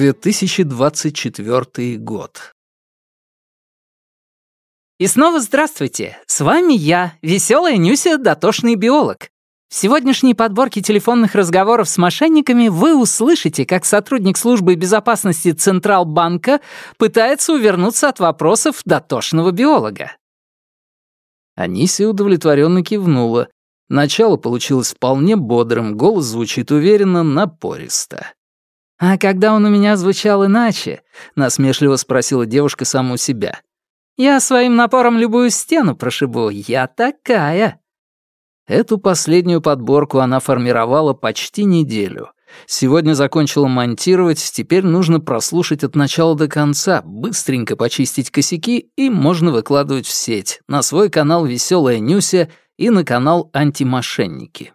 2024 год. И снова здравствуйте! С вами я, веселая Нюся, дотошный биолог. В сегодняшней подборке телефонных разговоров с мошенниками вы услышите, как сотрудник службы безопасности Централбанка пытается увернуться от вопросов дотошного биолога. Анисия удовлетворенно кивнула. Начало получилось вполне бодрым, голос звучит уверенно, напористо. «А когда он у меня звучал иначе?» — насмешливо спросила девушка саму себя. «Я своим напором любую стену прошибу. Я такая». Эту последнюю подборку она формировала почти неделю. Сегодня закончила монтировать, теперь нужно прослушать от начала до конца, быстренько почистить косяки, и можно выкладывать в сеть, на свой канал «Веселая Нюся» и на канал «Антимошенники».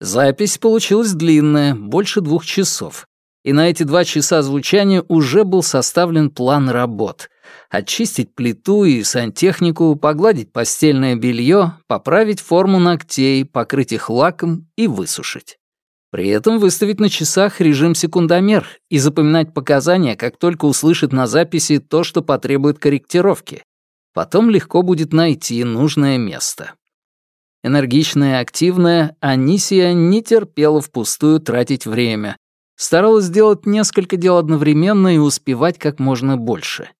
Запись получилась длинная, больше двух часов и на эти два часа звучания уже был составлен план работ. Очистить плиту и сантехнику, погладить постельное белье, поправить форму ногтей, покрыть их лаком и высушить. При этом выставить на часах режим секундомер и запоминать показания, как только услышит на записи то, что потребует корректировки. Потом легко будет найти нужное место. Энергичная и активная, Анисия не терпела впустую тратить время, Старалась сделать несколько дел одновременно и успевать как можно больше.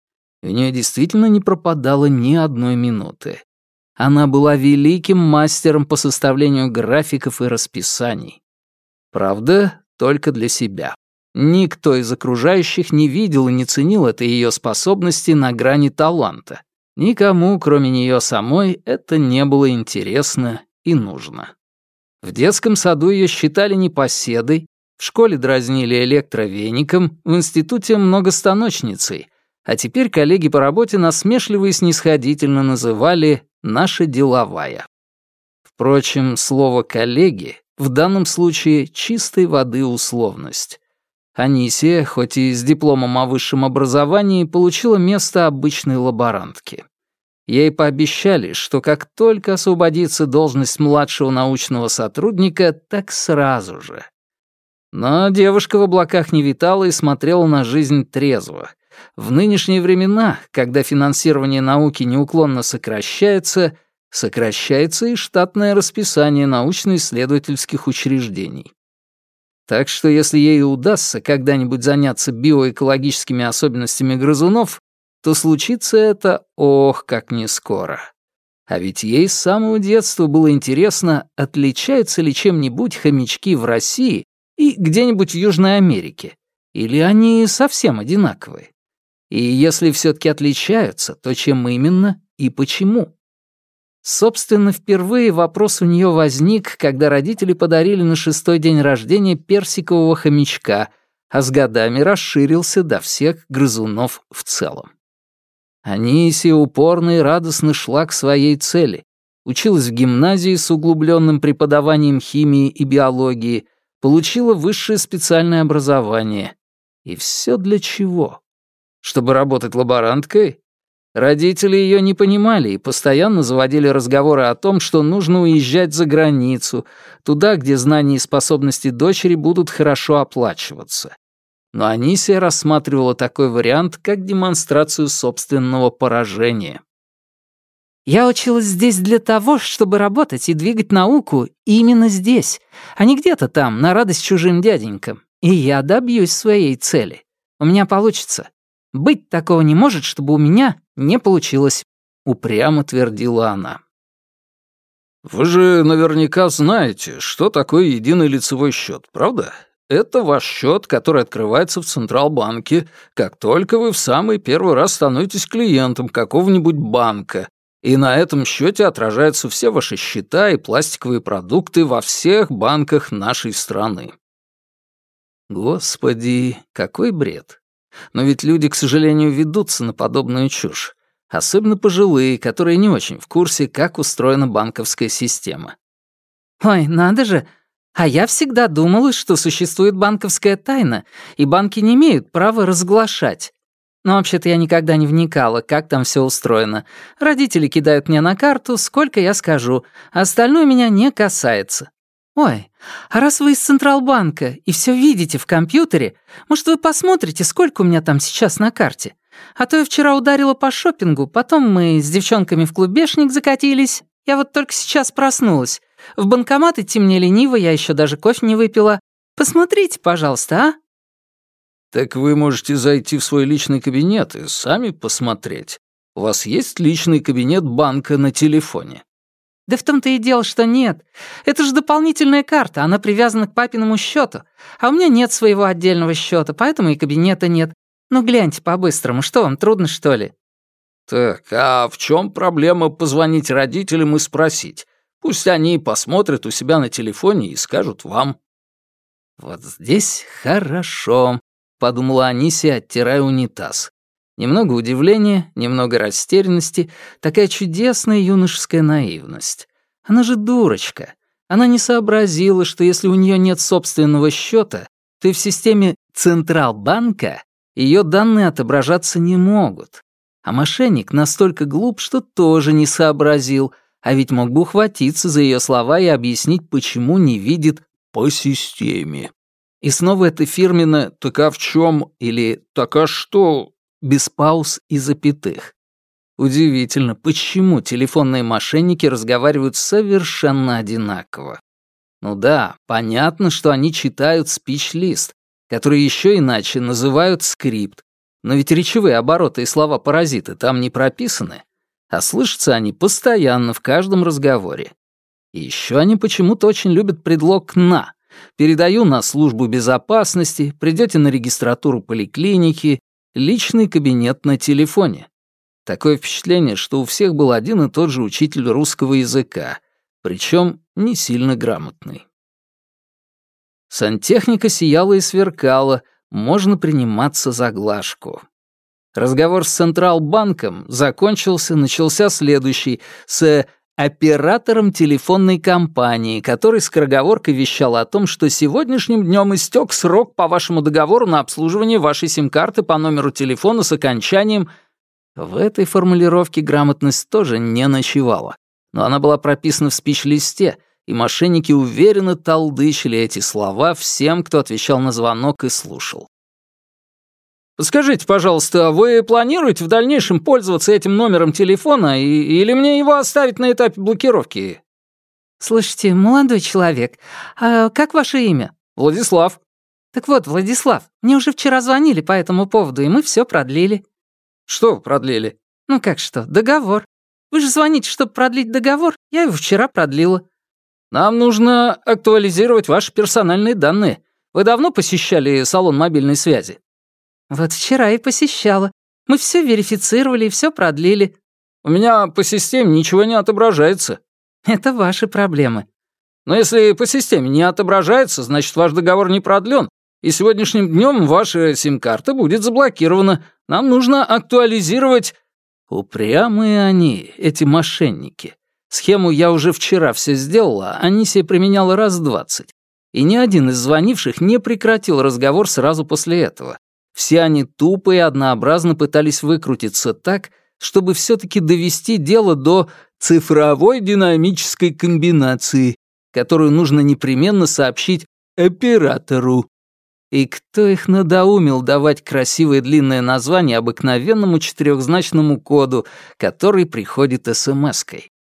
У нее действительно не пропадало ни одной минуты. Она была великим мастером по составлению графиков и расписаний. Правда, только для себя. Никто из окружающих не видел и не ценил этой ее способности на грани таланта. Никому, кроме нее самой, это не было интересно и нужно. В детском саду ее считали непоседой, в школе дразнили электровеником, в институте многостаночницей, а теперь коллеги по работе насмешливо и снисходительно называли «наша деловая». Впрочем, слово «коллеги» в данном случае чистой воды условность. Анисия, хоть и с дипломом о высшем образовании, получила место обычной лаборантки. Ей пообещали, что как только освободится должность младшего научного сотрудника, так сразу же. Но девушка в облаках не витала и смотрела на жизнь трезво. В нынешние времена, когда финансирование науки неуклонно сокращается, сокращается и штатное расписание научно-исследовательских учреждений. Так что если ей удастся когда-нибудь заняться биоэкологическими особенностями грызунов, то случится это, ох, как не скоро. А ведь ей с самого детства было интересно, отличаются ли чем-нибудь хомячки в России и где-нибудь в Южной Америке? Или они совсем одинаковые? И если все-таки отличаются, то чем именно и почему? Собственно, впервые вопрос у нее возник, когда родители подарили на шестой день рождения персикового хомячка, а с годами расширился до всех грызунов в целом. Анисия упорно и радостно шла к своей цели. Училась в гимназии с углубленным преподаванием химии и биологии, получила высшее специальное образование. И все для чего? Чтобы работать лаборанткой? Родители ее не понимали и постоянно заводили разговоры о том, что нужно уезжать за границу, туда, где знания и способности дочери будут хорошо оплачиваться. Но Анисия рассматривала такой вариант как демонстрацию собственного поражения. Я училась здесь для того, чтобы работать и двигать науку именно здесь, а не где-то там, на радость чужим дяденькам. И я добьюсь своей цели. У меня получится. Быть такого не может, чтобы у меня не получилось», — упрямо твердила она. «Вы же наверняка знаете, что такое единый лицевой счет, правда? Это ваш счет, который открывается в Централбанке, как только вы в самый первый раз становитесь клиентом какого-нибудь банка, и на этом счете отражаются все ваши счета и пластиковые продукты во всех банках нашей страны. Господи, какой бред. Но ведь люди, к сожалению, ведутся на подобную чушь. Особенно пожилые, которые не очень в курсе, как устроена банковская система. «Ой, надо же! А я всегда думала, что существует банковская тайна, и банки не имеют права разглашать. Но вообще-то я никогда не вникала, как там все устроено. Родители кидают мне на карту, сколько я скажу, а остальное меня не касается. «Ой, а раз вы из Централбанка и все видите в компьютере, может, вы посмотрите, сколько у меня там сейчас на карте? А то я вчера ударила по шопингу, потом мы с девчонками в клубешник закатились. Я вот только сейчас проснулась. В банкомат идти мне лениво, я еще даже кофе не выпила. Посмотрите, пожалуйста, а?» «Так вы можете зайти в свой личный кабинет и сами посмотреть. У вас есть личный кабинет банка на телефоне?» Да в том-то и дело, что нет. Это же дополнительная карта, она привязана к папиному счету. А у меня нет своего отдельного счета, поэтому и кабинета нет. Ну гляньте по-быстрому, что вам, трудно, что ли? Так, а в чем проблема позвонить родителям и спросить? Пусть они посмотрят у себя на телефоне и скажут вам. Вот здесь хорошо, подумала Анисия, оттирая унитаз. Немного удивления, немного растерянности, такая чудесная юношеская наивность. Она же дурочка. Она не сообразила, что если у нее нет собственного счета, то и в системе Централбанка ее данные отображаться не могут. А мошенник настолько глуп, что тоже не сообразил, а ведь мог бы ухватиться за ее слова и объяснить, почему не видит по системе. И снова это фирменное «так а в чем?» или «так а что?» без пауз и запятых. Удивительно, почему телефонные мошенники разговаривают совершенно одинаково. Ну да, понятно, что они читают спич-лист, который еще иначе называют скрипт, но ведь речевые обороты и слова-паразиты там не прописаны, а слышатся они постоянно в каждом разговоре. И еще они почему-то очень любят предлог «на». Передаю на службу безопасности, придете на регистратуру поликлиники, личный кабинет на телефоне. Такое впечатление, что у всех был один и тот же учитель русского языка, причем не сильно грамотный. Сантехника сияла и сверкала, можно приниматься за глажку. Разговор с Централбанком закончился, начался следующий, с оператором телефонной компании, который скороговоркой вещал о том, что сегодняшним днем истек срок по вашему договору на обслуживание вашей сим-карты по номеру телефона с окончанием... В этой формулировке грамотность тоже не ночевала, но она была прописана в спич-листе, и мошенники уверенно толдычили эти слова всем, кто отвечал на звонок и слушал. Скажите, пожалуйста, вы планируете в дальнейшем пользоваться этим номером телефона и, или мне его оставить на этапе блокировки?» «Слушайте, молодой человек, а как ваше имя?» «Владислав». «Так вот, Владислав, мне уже вчера звонили по этому поводу, и мы все продлили». «Что продлили?» «Ну как что, договор. Вы же звоните, чтобы продлить договор, я его вчера продлила». «Нам нужно актуализировать ваши персональные данные. Вы давно посещали салон мобильной связи?» «Вот вчера и посещала. Мы все верифицировали и все продлили». «У меня по системе ничего не отображается». «Это ваши проблемы». «Но если по системе не отображается, значит, ваш договор не продлен, и сегодняшним днем ваша сим-карта будет заблокирована. Нам нужно актуализировать...» Упрямые они, эти мошенники. Схему я уже вчера все сделала, Анисия применяла раз двадцать. И ни один из звонивших не прекратил разговор сразу после этого. Все они тупо и однообразно пытались выкрутиться так, чтобы все-таки довести дело до цифровой динамической комбинации, которую нужно непременно сообщить оператору. И кто их надоумил давать красивое длинное название обыкновенному четырехзначному коду, который приходит смс-кой?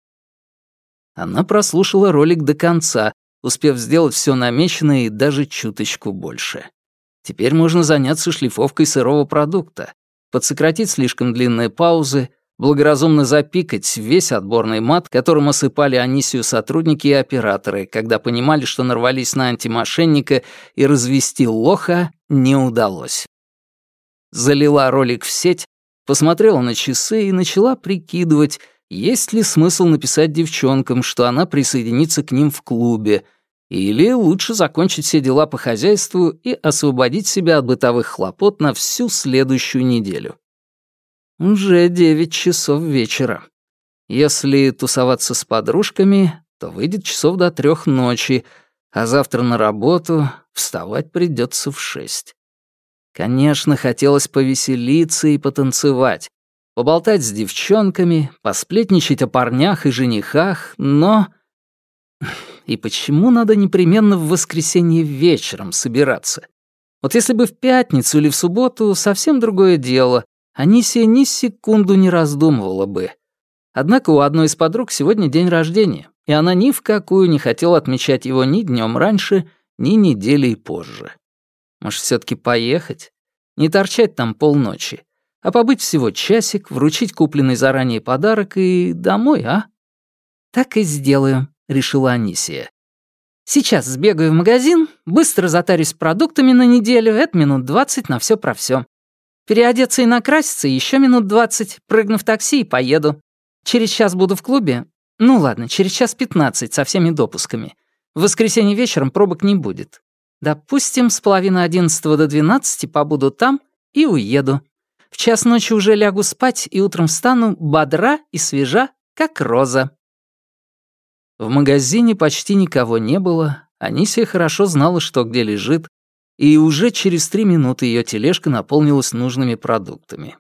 Она прослушала ролик до конца, успев сделать все намеченное и даже чуточку больше. Теперь можно заняться шлифовкой сырого продукта, подсократить слишком длинные паузы, благоразумно запикать весь отборный мат, которым осыпали Анисию сотрудники и операторы, когда понимали, что нарвались на антимошенника и развести лоха не удалось. Залила ролик в сеть, посмотрела на часы и начала прикидывать, есть ли смысл написать девчонкам, что она присоединится к ним в клубе — или лучше закончить все дела по хозяйству и освободить себя от бытовых хлопот на всю следующую неделю. Уже девять часов вечера. Если тусоваться с подружками, то выйдет часов до трех ночи, а завтра на работу вставать придется в шесть. Конечно, хотелось повеселиться и потанцевать, поболтать с девчонками, посплетничать о парнях и женихах, но и почему надо непременно в воскресенье вечером собираться? Вот если бы в пятницу или в субботу, совсем другое дело. Анисия ни секунду не раздумывала бы. Однако у одной из подруг сегодня день рождения, и она ни в какую не хотела отмечать его ни днем раньше, ни неделей позже. Может, все таки поехать? Не торчать там полночи, а побыть всего часик, вручить купленный заранее подарок и домой, а? «Так и сделаю», — решила Анисия. «Сейчас сбегаю в магазин, быстро затарюсь продуктами на неделю, это минут двадцать на все про все. Переодеться и накраситься еще минут двадцать, прыгну в такси и поеду. Через час буду в клубе. Ну ладно, через час пятнадцать со всеми допусками. В воскресенье вечером пробок не будет. Допустим, с половины одиннадцатого до двенадцати побуду там и уеду. В час ночи уже лягу спать и утром встану бодра и свежа, как роза. В магазине почти никого не было, Анисия хорошо знала, что где лежит, и уже через три минуты ее тележка наполнилась нужными продуктами.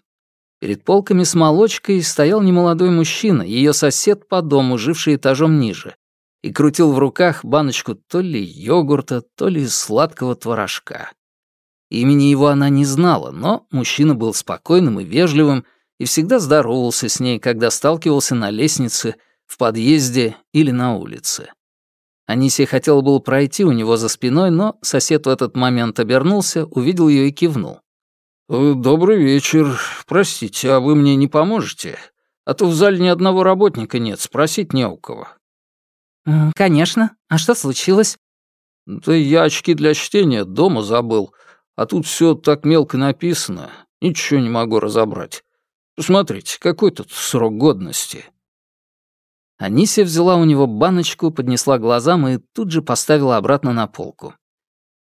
Перед полками с молочкой стоял немолодой мужчина, ее сосед по дому, живший этажом ниже, и крутил в руках баночку то ли йогурта, то ли сладкого творожка. Имени его она не знала, но мужчина был спокойным и вежливым и всегда здоровался с ней, когда сталкивался на лестнице — в подъезде или на улице. Анисия хотела было пройти у него за спиной, но сосед в этот момент обернулся, увидел ее и кивнул. «Э, «Добрый вечер. Простите, а вы мне не поможете? А то в зале ни одного работника нет, спросить не у кого». «Конечно. А что случилось?» «Да я очки для чтения дома забыл, а тут все так мелко написано, ничего не могу разобрать. Посмотрите, какой тут срок годности?» Анисия взяла у него баночку, поднесла глазам и тут же поставила обратно на полку.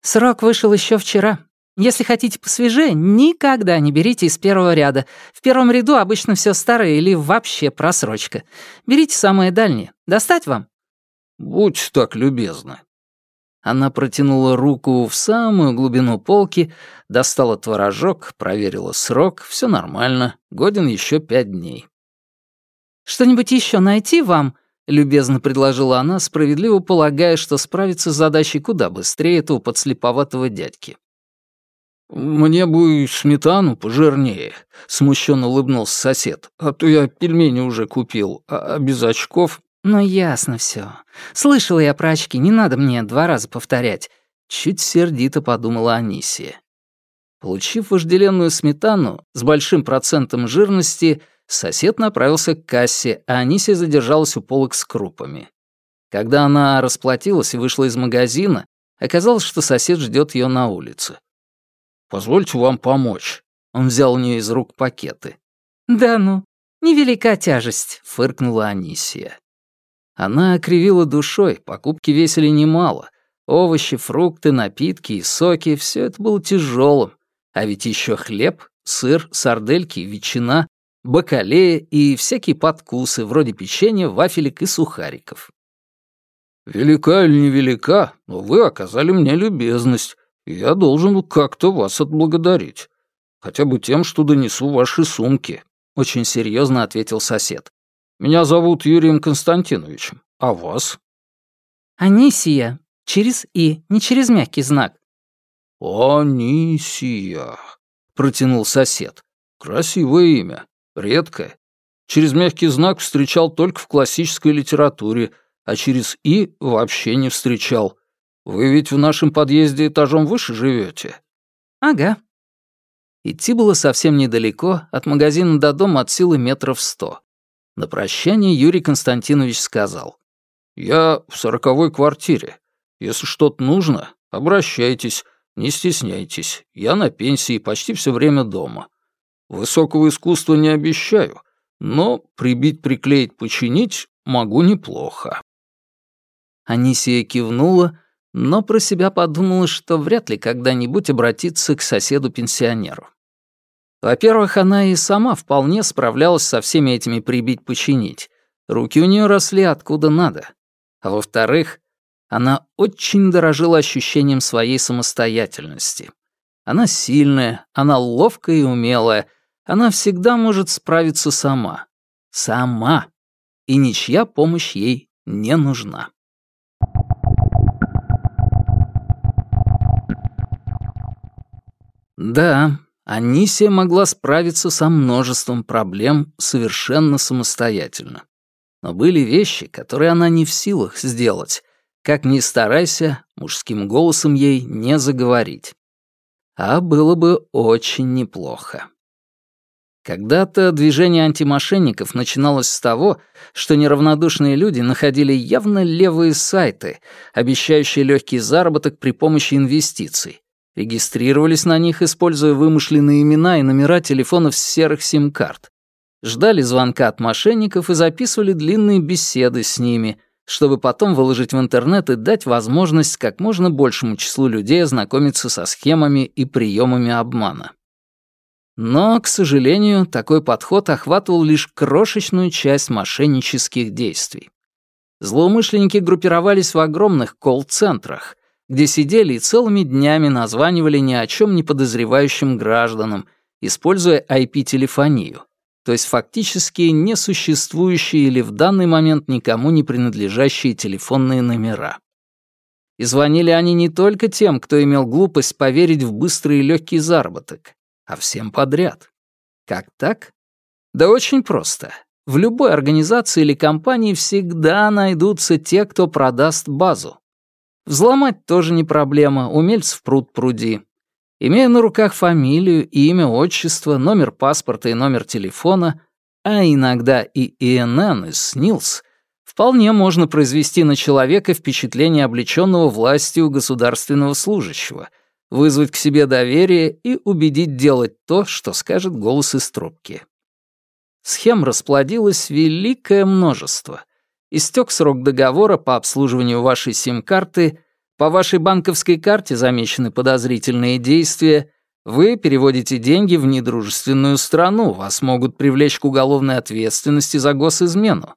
«Срок вышел еще вчера. Если хотите посвежее, никогда не берите из первого ряда. В первом ряду обычно все старое или вообще просрочка. Берите самое дальнее. Достать вам?» «Будь так любезна». Она протянула руку в самую глубину полки, достала творожок, проверила срок, все нормально, годен еще пять дней. «Что-нибудь еще найти вам?» — любезно предложила она, справедливо полагая, что справится с задачей куда быстрее этого подслеповатого дядьки. «Мне бы сметану пожирнее», — смущенно улыбнулся сосед. «А то я пельмени уже купил, а без очков...» «Ну, ясно все. Слышала я про очки, не надо мне два раза повторять». Чуть сердито подумала Анисия. Получив вожделенную сметану с большим процентом жирности, Сосед направился к кассе, а Анисия задержалась у полок с крупами. Когда она расплатилась и вышла из магазина, оказалось, что сосед ждет ее на улице. «Позвольте вам помочь». Он взял у нее из рук пакеты. «Да ну, невелика тяжесть», — фыркнула Анисия. Она окривила душой, покупки весили немало. Овощи, фрукты, напитки и соки — все это было тяжелым. А ведь еще хлеб, сыр, сардельки, ветчина бакалея и всякие подкусы, вроде печенья, вафелек и сухариков. «Велика или невелика, но вы оказали мне любезность, и я должен как-то вас отблагодарить. Хотя бы тем, что донесу ваши сумки», — очень серьезно ответил сосед. «Меня зовут Юрием Константиновичем. А вас?» «Анисия. Через «и», не через мягкий знак». «Анисия», — протянул сосед. «Красивое имя. Редко. Через мягкий знак встречал только в классической литературе, а через «и» вообще не встречал. Вы ведь в нашем подъезде этажом выше живете? Ага. Идти было совсем недалеко, от магазина до дома от силы метров сто. На прощание Юрий Константинович сказал. «Я в сороковой квартире. Если что-то нужно, обращайтесь, не стесняйтесь. Я на пенсии почти все время дома. Высокого искусства не обещаю, но прибить, приклеить, починить могу неплохо». Анисия кивнула, но про себя подумала, что вряд ли когда-нибудь обратится к соседу-пенсионеру. Во-первых, она и сама вполне справлялась со всеми этими прибить-починить. Руки у нее росли откуда надо. А во-вторых, она очень дорожила ощущением своей самостоятельности. Она сильная, она ловкая и умелая, она всегда может справиться сама. Сама. И ничья помощь ей не нужна. Да, Анисия могла справиться со множеством проблем совершенно самостоятельно. Но были вещи, которые она не в силах сделать. Как ни старайся, мужским голосом ей не заговорить. А было бы очень неплохо. Когда-то движение антимошенников начиналось с того, что неравнодушные люди находили явно левые сайты, обещающие легкий заработок при помощи инвестиций, регистрировались на них, используя вымышленные имена и номера телефонов с серых сим-карт, ждали звонка от мошенников и записывали длинные беседы с ними, чтобы потом выложить в интернет и дать возможность как можно большему числу людей ознакомиться со схемами и приемами обмана. Но, к сожалению, такой подход охватывал лишь крошечную часть мошеннических действий. Злоумышленники группировались в огромных колл-центрах, где сидели и целыми днями названивали ни о чем не подозревающим гражданам, используя IP-телефонию, то есть фактически несуществующие или в данный момент никому не принадлежащие телефонные номера. И звонили они не только тем, кто имел глупость поверить в быстрый и легкий заработок, а всем подряд. Как так? Да очень просто. В любой организации или компании всегда найдутся те, кто продаст базу. Взломать тоже не проблема, умельцев пруд пруди. Имея на руках фамилию, имя, отчество, номер паспорта и номер телефона, а иногда и ИНН и СНИЛС, вполне можно произвести на человека впечатление облеченного властью государственного служащего, вызвать к себе доверие и убедить делать то, что скажет голос из трубки. Схем расплодилось великое множество. Истек срок договора по обслуживанию вашей сим-карты, по вашей банковской карте замечены подозрительные действия, вы переводите деньги в недружественную страну, вас могут привлечь к уголовной ответственности за госизмену.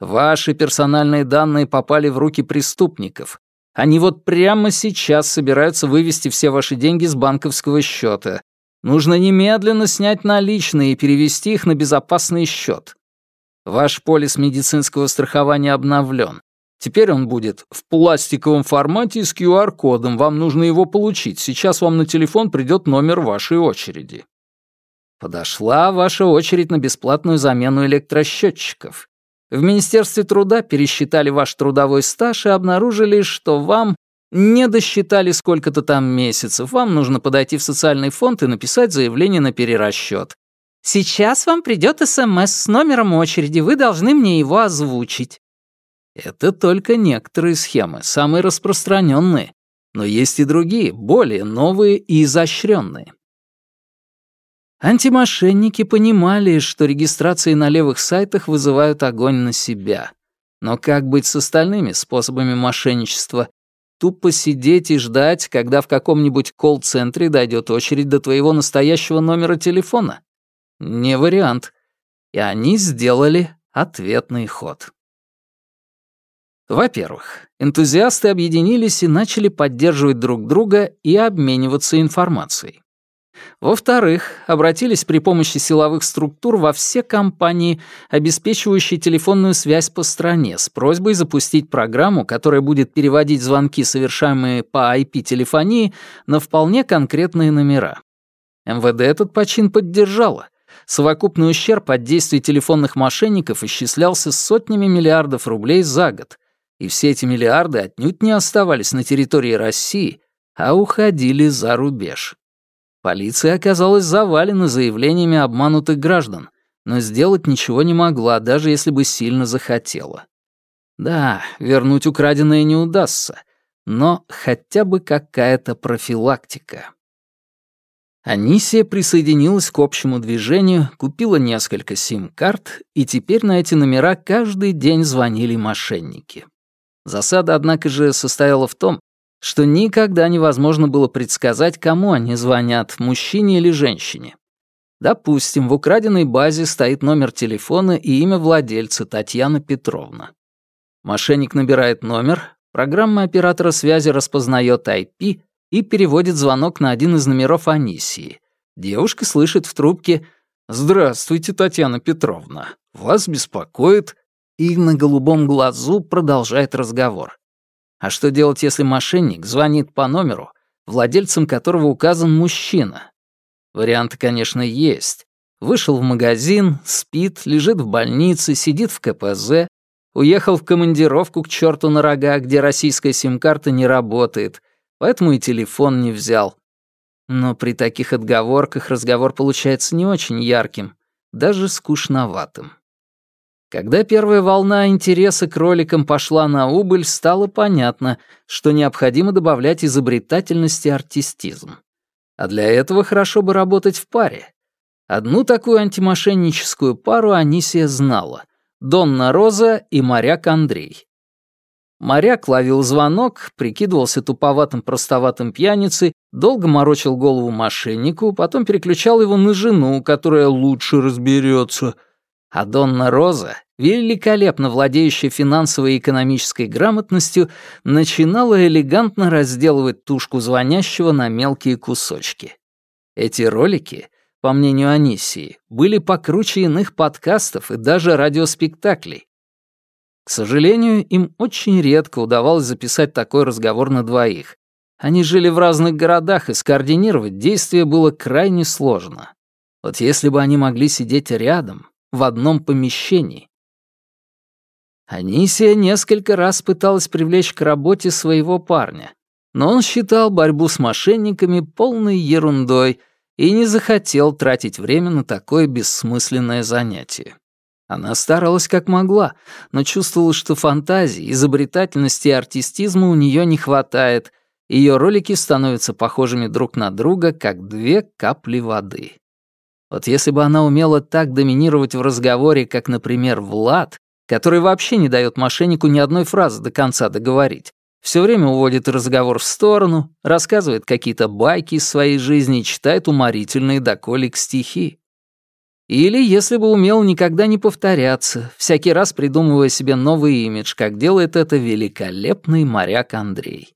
Ваши персональные данные попали в руки преступников. Они вот прямо сейчас собираются вывести все ваши деньги с банковского счета. Нужно немедленно снять наличные и перевести их на безопасный счет. Ваш полис медицинского страхования обновлен. Теперь он будет в пластиковом формате с QR-кодом. Вам нужно его получить. Сейчас вам на телефон придет номер вашей очереди. Подошла ваша очередь на бесплатную замену электросчетчиков. В Министерстве труда пересчитали ваш трудовой стаж и обнаружили, что вам не досчитали сколько-то там месяцев. Вам нужно подойти в социальный фонд и написать заявление на перерасчет. Сейчас вам придет СМС с номером очереди, вы должны мне его озвучить. Это только некоторые схемы, самые распространенные, но есть и другие, более новые и изощренные. Антимошенники понимали, что регистрации на левых сайтах вызывают огонь на себя. Но как быть с остальными способами мошенничества? Тупо сидеть и ждать, когда в каком-нибудь колл-центре дойдет очередь до твоего настоящего номера телефона? Не вариант. И они сделали ответный ход. Во-первых, энтузиасты объединились и начали поддерживать друг друга и обмениваться информацией. Во-вторых, обратились при помощи силовых структур во все компании, обеспечивающие телефонную связь по стране, с просьбой запустить программу, которая будет переводить звонки, совершаемые по IP-телефонии, на вполне конкретные номера. МВД этот почин поддержало. Совокупный ущерб от действий телефонных мошенников исчислялся сотнями миллиардов рублей за год, и все эти миллиарды отнюдь не оставались на территории России, а уходили за рубеж. Полиция оказалась завалена заявлениями обманутых граждан, но сделать ничего не могла, даже если бы сильно захотела. Да, вернуть украденное не удастся, но хотя бы какая-то профилактика. Анисия присоединилась к общему движению, купила несколько сим-карт, и теперь на эти номера каждый день звонили мошенники. Засада, однако же, состояла в том, что никогда невозможно было предсказать, кому они звонят, мужчине или женщине. Допустим, в украденной базе стоит номер телефона и имя владельца Татьяна Петровна. Мошенник набирает номер, программа оператора связи распознает IP и переводит звонок на один из номеров Анисии. Девушка слышит в трубке «Здравствуйте, Татьяна Петровна. Вас беспокоит и на голубом глазу продолжает разговор. А что делать, если мошенник звонит по номеру, владельцем которого указан мужчина, Варианты, конечно, есть. Вышел в магазин, спит, лежит в больнице, сидит в КПЗ, уехал в командировку к черту на рога, где российская сим-карта не работает, поэтому и телефон не взял. Но при таких отговорках разговор получается не очень ярким, даже скучноватым. Когда первая волна интереса к роликам пошла на убыль, стало понятно, что необходимо добавлять изобретательность и артистизм. А для этого хорошо бы работать в паре. Одну такую антимошенническую пару Анисия знала — Донна Роза и моряк Андрей. Моряк ловил звонок, прикидывался туповатым простоватым пьяницей, долго морочил голову мошеннику, потом переключал его на жену, которая лучше разберется — а Донна Роза, великолепно владеющая финансовой и экономической грамотностью, начинала элегантно разделывать тушку звонящего на мелкие кусочки. Эти ролики, по мнению Анисии, были покруче иных подкастов и даже радиоспектаклей. К сожалению, им очень редко удавалось записать такой разговор на двоих. Они жили в разных городах, и скоординировать действия было крайне сложно. Вот если бы они могли сидеть рядом, в одном помещении. Анисия несколько раз пыталась привлечь к работе своего парня, но он считал борьбу с мошенниками полной ерундой и не захотел тратить время на такое бессмысленное занятие. Она старалась как могла, но чувствовала, что фантазии, изобретательности и артистизма у нее не хватает, ее ролики становятся похожими друг на друга, как две капли воды. Вот если бы она умела так доминировать в разговоре, как, например, Влад, который вообще не дает мошеннику ни одной фразы до конца договорить, все время уводит разговор в сторону, рассказывает какие-то байки из своей жизни и читает уморительные доколик стихи. Или если бы умел никогда не повторяться, всякий раз придумывая себе новый имидж, как делает это великолепный моряк Андрей.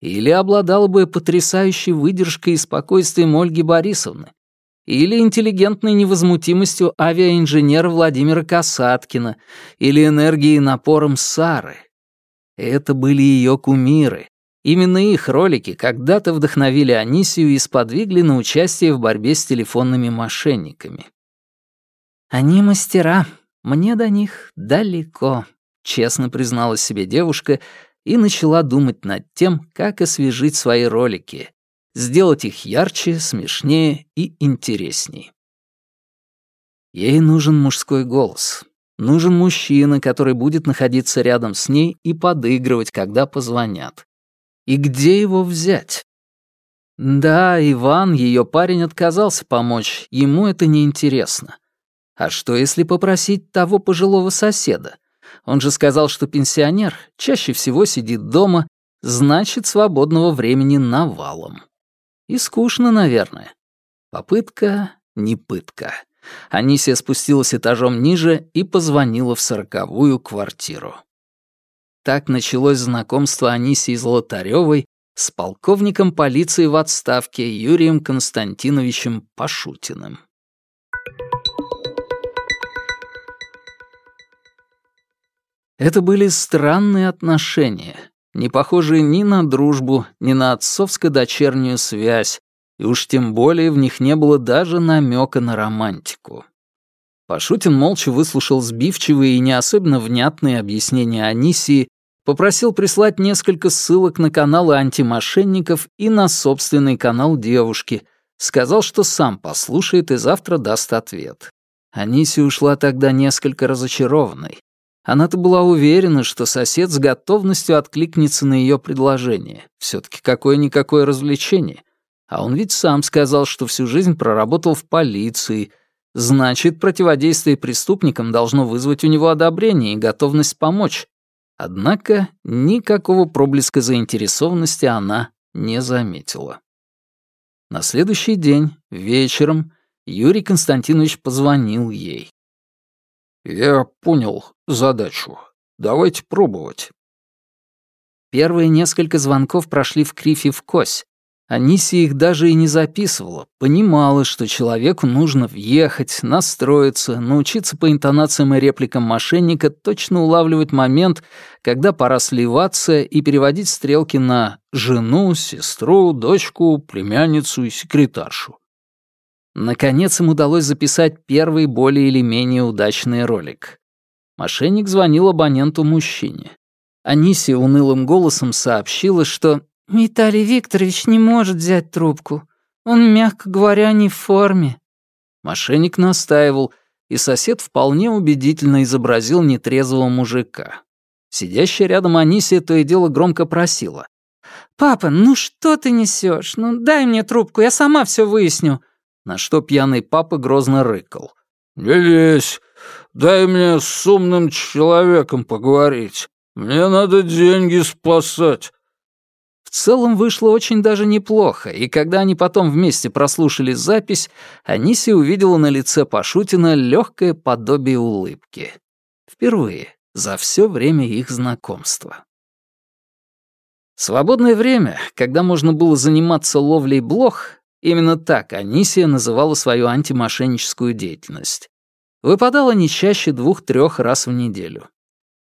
Или обладал бы потрясающей выдержкой и спокойствием Ольги Борисовны, или интеллигентной невозмутимостью авиаинженера Владимира Касаткина, или энергией и напором Сары. Это были ее кумиры. Именно их ролики когда-то вдохновили Анисию и сподвигли на участие в борьбе с телефонными мошенниками. «Они мастера, мне до них далеко», — честно призналась себе девушка и начала думать над тем, как освежить свои ролики, сделать их ярче, смешнее и интереснее. Ей нужен мужской голос. Нужен мужчина, который будет находиться рядом с ней и подыгрывать, когда позвонят. И где его взять? Да, Иван, ее парень, отказался помочь, ему это неинтересно. А что, если попросить того пожилого соседа? Он же сказал, что пенсионер чаще всего сидит дома, значит, свободного времени навалом. И скучно, наверное. Попытка не пытка. Анисия спустилась этажом ниже и позвонила в сороковую квартиру. Так началось знакомство Анисии Золотарёвой с полковником полиции в отставке Юрием Константиновичем Пашутиным. Это были странные отношения, не похожие ни на дружбу, ни на отцовско-дочернюю связь, и уж тем более в них не было даже намека на романтику. Пашутин молча выслушал сбивчивые и не особенно внятные объяснения Анисии, попросил прислать несколько ссылок на каналы антимошенников и на собственный канал девушки, сказал, что сам послушает и завтра даст ответ. Анисия ушла тогда несколько разочарованной. Она-то была уверена, что сосед с готовностью откликнется на ее предложение. все таки какое-никакое развлечение. А он ведь сам сказал, что всю жизнь проработал в полиции. Значит, противодействие преступникам должно вызвать у него одобрение и готовность помочь. Однако никакого проблеска заинтересованности она не заметила. На следующий день, вечером, Юрий Константинович позвонил ей. «Я понял задачу. Давайте пробовать». Первые несколько звонков прошли в крифе в кось. Анисия их даже и не записывала, понимала, что человеку нужно въехать, настроиться, научиться по интонациям и репликам мошенника точно улавливать момент, когда пора сливаться и переводить стрелки на жену, сестру, дочку, племянницу и секретаршу. Наконец им удалось записать первый более или менее удачный ролик. Мошенник звонил абоненту-мужчине. Анисия унылым голосом сообщила, что «Виталий Викторович не может взять трубку. Он, мягко говоря, не в форме». Мошенник настаивал, и сосед вполне убедительно изобразил нетрезвого мужика. Сидящая рядом Анисия то и дело громко просила. «Папа, ну что ты несешь? Ну дай мне трубку, я сама все выясню». На что пьяный папа грозно рыкал. «Не лезь, дай мне с умным человеком поговорить. Мне надо деньги спасать». В целом вышло очень даже неплохо, и когда они потом вместе прослушали запись, Анисия увидела на лице Пашутина легкое подобие улыбки. Впервые за все время их знакомства. Свободное время, когда можно было заниматься ловлей блох, именно так Анисия называла свою антимошенническую деятельность, выпадало не чаще двух-трех раз в неделю.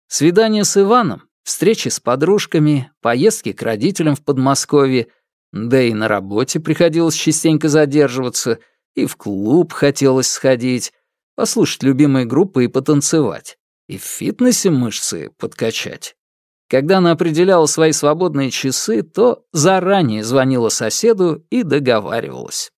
Свидания с Иваном, встречи с подружками, поездки к родителям в Подмосковье, да и на работе приходилось частенько задерживаться, и в клуб хотелось сходить, послушать любимые группы и потанцевать, и в фитнесе мышцы подкачать. Когда она определяла свои свободные часы, то заранее звонила соседу и договаривалась.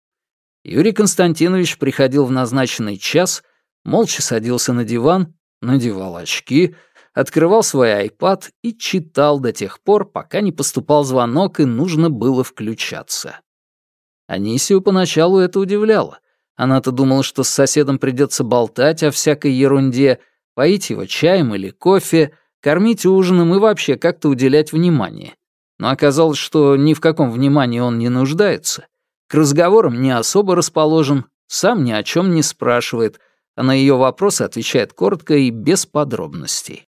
Юрий Константинович приходил в назначенный час, молча садился на диван, надевал очки, открывал свой iPad и читал до тех пор, пока не поступал звонок и нужно было включаться. Анисию поначалу это удивляло. Она-то думала, что с соседом придется болтать о всякой ерунде, поить его чаем или кофе — кормить ужином и вообще как-то уделять внимание. Но оказалось, что ни в каком внимании он не нуждается, к разговорам не особо расположен, сам ни о чем не спрашивает, а на ее вопросы отвечает коротко и без подробностей.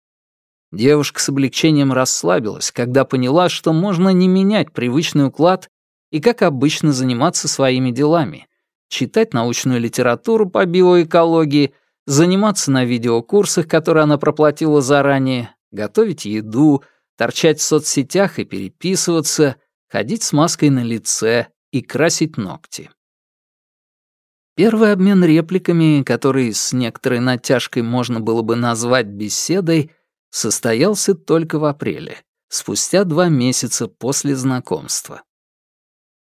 Девушка с облегчением расслабилась, когда поняла, что можно не менять привычный уклад и, как обычно, заниматься своими делами, читать научную литературу по биоэкологии, заниматься на видеокурсах, которые она проплатила заранее, готовить еду, торчать в соцсетях и переписываться, ходить с маской на лице и красить ногти. Первый обмен репликами, который с некоторой натяжкой можно было бы назвать беседой, состоялся только в апреле, спустя два месяца после знакомства.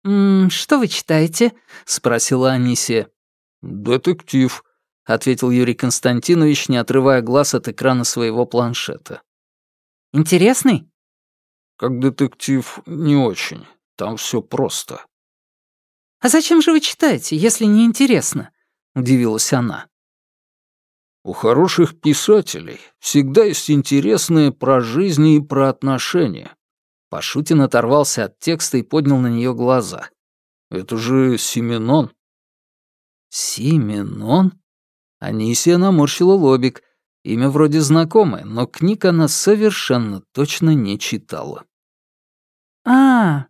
«М -м, «Что вы читаете?» — спросила Анисия. «Детектив», — ответил Юрий Константинович, не отрывая глаз от экрана своего планшета. Интересный?» «Как детектив, не очень. Там все просто». «А зачем же вы читаете, если не интересно?» — удивилась она. «У хороших писателей всегда есть интересные про жизнь и про отношения». Пашутин оторвался от текста и поднял на нее глаза. «Это же Сименон». «Сименон?» Анисия наморщила лобик. Имя вроде знакомое, но книг она совершенно точно не читала. «А,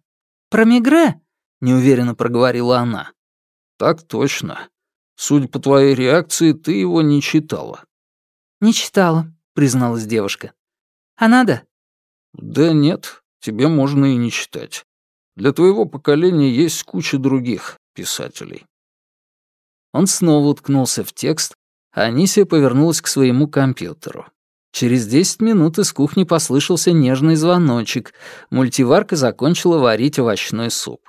про Мигре?» — неуверенно проговорила она. «Так точно. Судя по твоей реакции, ты его не читала». «Не читала», — призналась девушка. «А надо?» «Да нет, тебе можно и не читать. Для твоего поколения есть куча других писателей». Он снова уткнулся в текст, Анисия повернулась к своему компьютеру. Через десять минут из кухни послышался нежный звоночек. Мультиварка закончила варить овощной суп.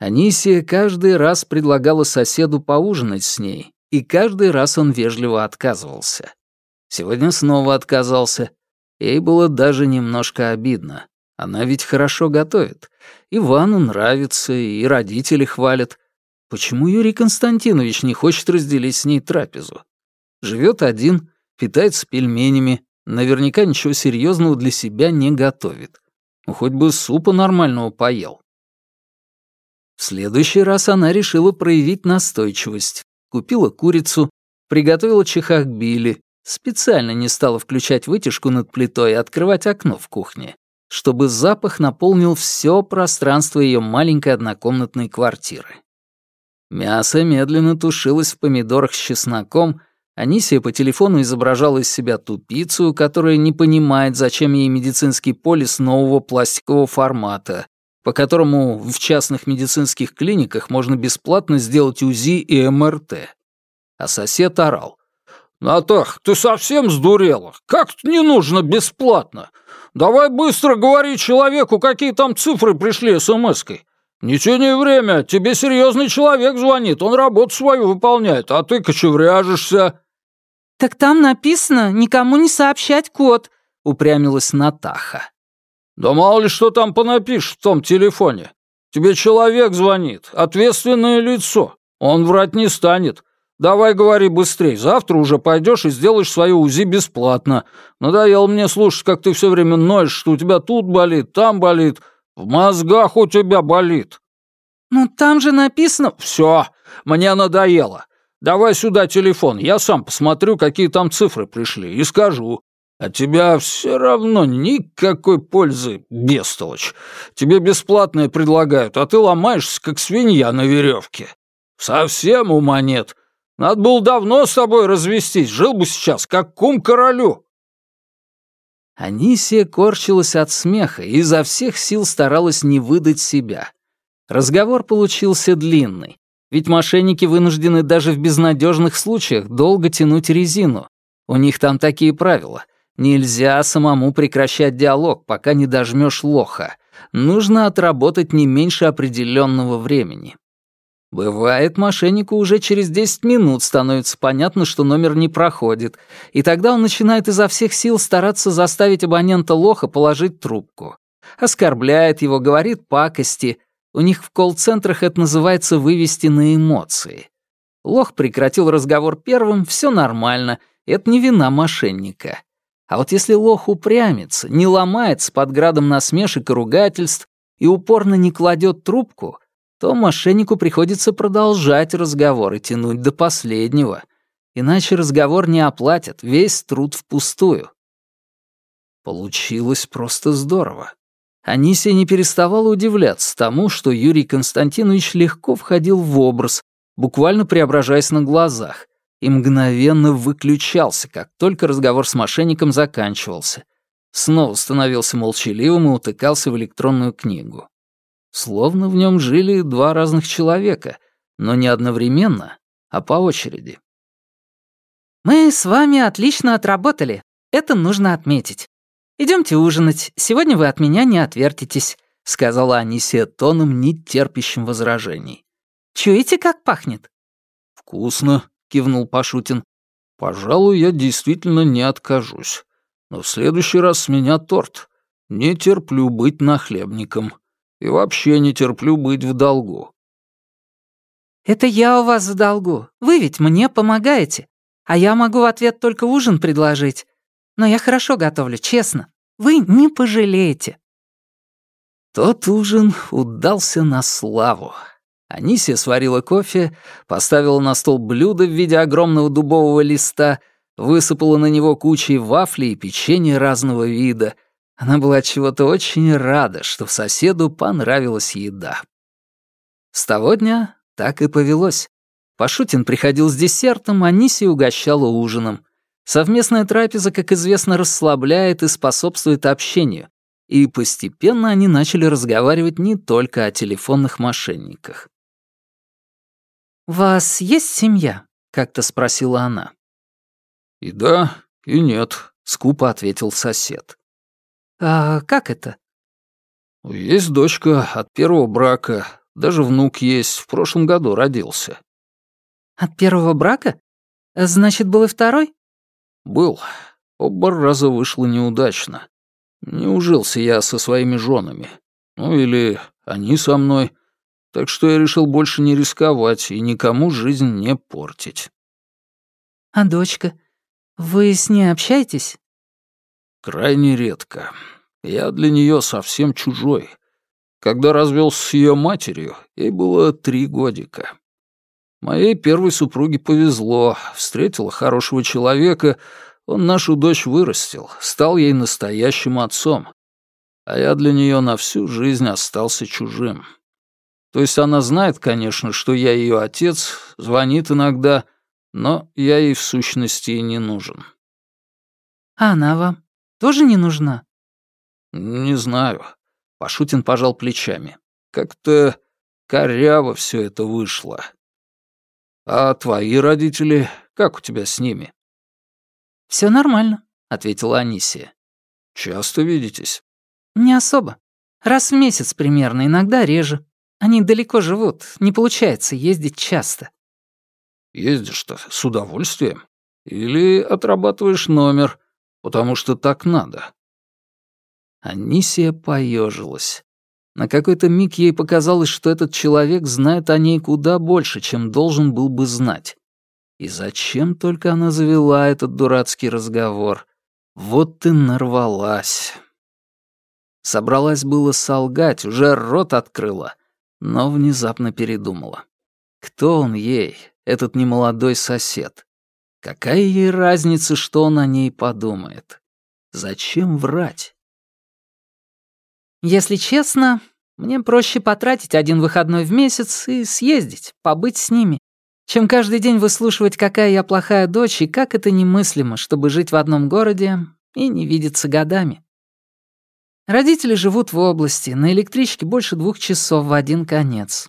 Анисия каждый раз предлагала соседу поужинать с ней, и каждый раз он вежливо отказывался. Сегодня снова отказался. Ей было даже немножко обидно. Она ведь хорошо готовит. Ивану нравится, и родители хвалят. Почему Юрий Константинович не хочет разделить с ней трапезу? Живет один, питается пельменями, наверняка ничего серьезного для себя не готовит. Ну, хоть бы супа нормального поел. В следующий раз она решила проявить настойчивость. Купила курицу, приготовила чехах били, специально не стала включать вытяжку над плитой и открывать окно в кухне, чтобы запах наполнил все пространство ее маленькой однокомнатной квартиры. Мясо медленно тушилось в помидорах с чесноком, Анисия по телефону изображала из себя тупицу, которая не понимает, зачем ей медицинский полис нового пластикового формата, по которому в частных медицинских клиниках можно бесплатно сделать УЗИ и МРТ. А сосед орал. «Натах, ты совсем сдурела? Как не нужно бесплатно? Давай быстро говори человеку, какие там цифры пришли смс-кой. Не тяни время, тебе серьезный человек звонит, он работу свою выполняет, а ты кочевряжешься». «Так там написано никому не сообщать код», — упрямилась Натаха. «Да мало ли что там понапишешь в том телефоне. Тебе человек звонит, ответственное лицо. Он врать не станет. Давай говори быстрей, завтра уже пойдешь и сделаешь свое УЗИ бесплатно. Надоело мне слушать, как ты все время ноешь, что у тебя тут болит, там болит, в мозгах у тебя болит». «Ну там же написано...» «Все, мне надоело. Давай сюда телефон, я сам посмотрю, какие там цифры пришли, и скажу. От тебя все равно никакой пользы, бестолочь. Тебе бесплатное предлагают, а ты ломаешься, как свинья на веревке. Совсем ума нет. Надо было давно с тобой развестись, жил бы сейчас, как кум королю». Анисия корчилась от смеха и изо всех сил старалась не выдать себя. Разговор получился длинный, ведь мошенники вынуждены даже в безнадежных случаях долго тянуть резину. У них там такие правила. Нельзя самому прекращать диалог, пока не дожмешь лоха. Нужно отработать не меньше определенного времени. Бывает, мошеннику уже через 10 минут становится понятно, что номер не проходит, и тогда он начинает изо всех сил стараться заставить абонента лоха положить трубку. Оскорбляет его, говорит пакости. У них в колл-центрах это называется «вывести на эмоции». Лох прекратил разговор первым, все нормально, это не вина мошенника. А вот если лох упрямится, не ломается под градом насмешек и ругательств и упорно не кладет трубку, то мошеннику приходится продолжать разговор и тянуть до последнего. Иначе разговор не оплатят, весь труд впустую. Получилось просто здорово. Анисия не переставала удивляться тому, что Юрий Константинович легко входил в образ, буквально преображаясь на глазах, и мгновенно выключался, как только разговор с мошенником заканчивался. Снова становился молчаливым и утыкался в электронную книгу. Словно в нем жили два разных человека, но не одновременно, а по очереди. «Мы с вами отлично отработали. Это нужно отметить. Идемте ужинать. Сегодня вы от меня не отвертитесь», — сказала Анисия тоном, не терпящим возражений. «Чуете, как пахнет?» «Вкусно», кивнул Пашутин. «Пожалуй, я действительно не откажусь. Но в следующий раз с меня торт. Не терплю быть нахлебником. И вообще не терплю быть в долгу». «Это я у вас в долгу. Вы ведь мне помогаете. А я могу в ответ только ужин предложить. Но я хорошо готовлю, честно. Вы не пожалеете». Тот ужин удался на славу. Анисия сварила кофе, поставила на стол блюдо в виде огромного дубового листа, высыпала на него кучей вафлей и печенья разного вида. Она была чего-то очень рада, что соседу понравилась еда. С того дня так и повелось. Пашутин приходил с десертом, Анисия угощала ужином. Совместная трапеза, как известно, расслабляет и способствует общению, и постепенно они начали разговаривать не только о телефонных мошенниках. «У вас есть семья?» — как-то спросила она. «И да, и нет», — скупо ответил сосед. «А как это?» «Есть дочка от первого брака, даже внук есть, в прошлом году родился». «От первого брака? Значит, был и второй?» «Был. Оба раза вышло неудачно. Не ужился я со своими женами. Ну или они со мной так что я решил больше не рисковать и никому жизнь не портить. «А дочка? Вы с ней общаетесь?» «Крайне редко. Я для нее совсем чужой. Когда развелся с ее матерью, ей было три годика. Моей первой супруге повезло, встретила хорошего человека, он нашу дочь вырастил, стал ей настоящим отцом. А я для нее на всю жизнь остался чужим. То есть она знает, конечно, что я ее отец, звонит иногда, но я ей в сущности и не нужен. А она вам тоже не нужна? Не знаю. Пашутин пожал плечами. Как-то коряво все это вышло. А твои родители, как у тебя с ними? Все нормально, ответила Анисия. Часто видитесь? Не особо. Раз в месяц примерно, иногда реже. Они далеко живут, не получается ездить часто. Ездишь-то с удовольствием? Или отрабатываешь номер, потому что так надо?» Анисия поежилась. На какой-то миг ей показалось, что этот человек знает о ней куда больше, чем должен был бы знать. И зачем только она завела этот дурацкий разговор? Вот ты нарвалась. Собралась было солгать, уже рот открыла, но внезапно передумала. Кто он ей, этот немолодой сосед? Какая ей разница, что он о ней подумает? Зачем врать? Если честно, мне проще потратить один выходной в месяц и съездить, побыть с ними, чем каждый день выслушивать, какая я плохая дочь и как это немыслимо, чтобы жить в одном городе и не видеться годами. Родители живут в области, на электричке больше двух часов в один конец.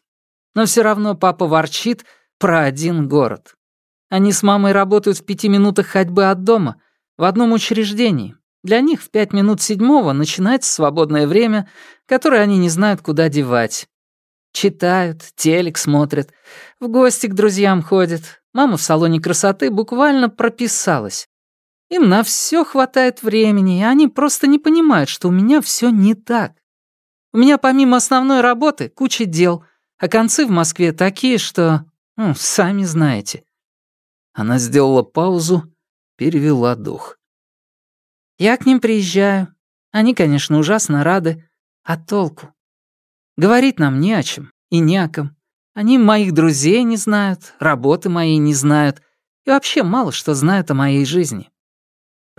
Но все равно папа ворчит про один город. Они с мамой работают в пяти минутах ходьбы от дома, в одном учреждении. Для них в пять минут седьмого начинается свободное время, которое они не знают, куда девать. Читают, телек смотрят, в гости к друзьям ходят. Мама в салоне красоты буквально прописалась. Им на все хватает времени, и они просто не понимают, что у меня все не так. У меня помимо основной работы куча дел, а концы в Москве такие, что... Ну, сами знаете. Она сделала паузу, перевела дух. «Я к ним приезжаю. Они, конечно, ужасно рады. А толку? Говорить нам не о чем и не о ком. Они моих друзей не знают, работы моей не знают и вообще мало что знают о моей жизни.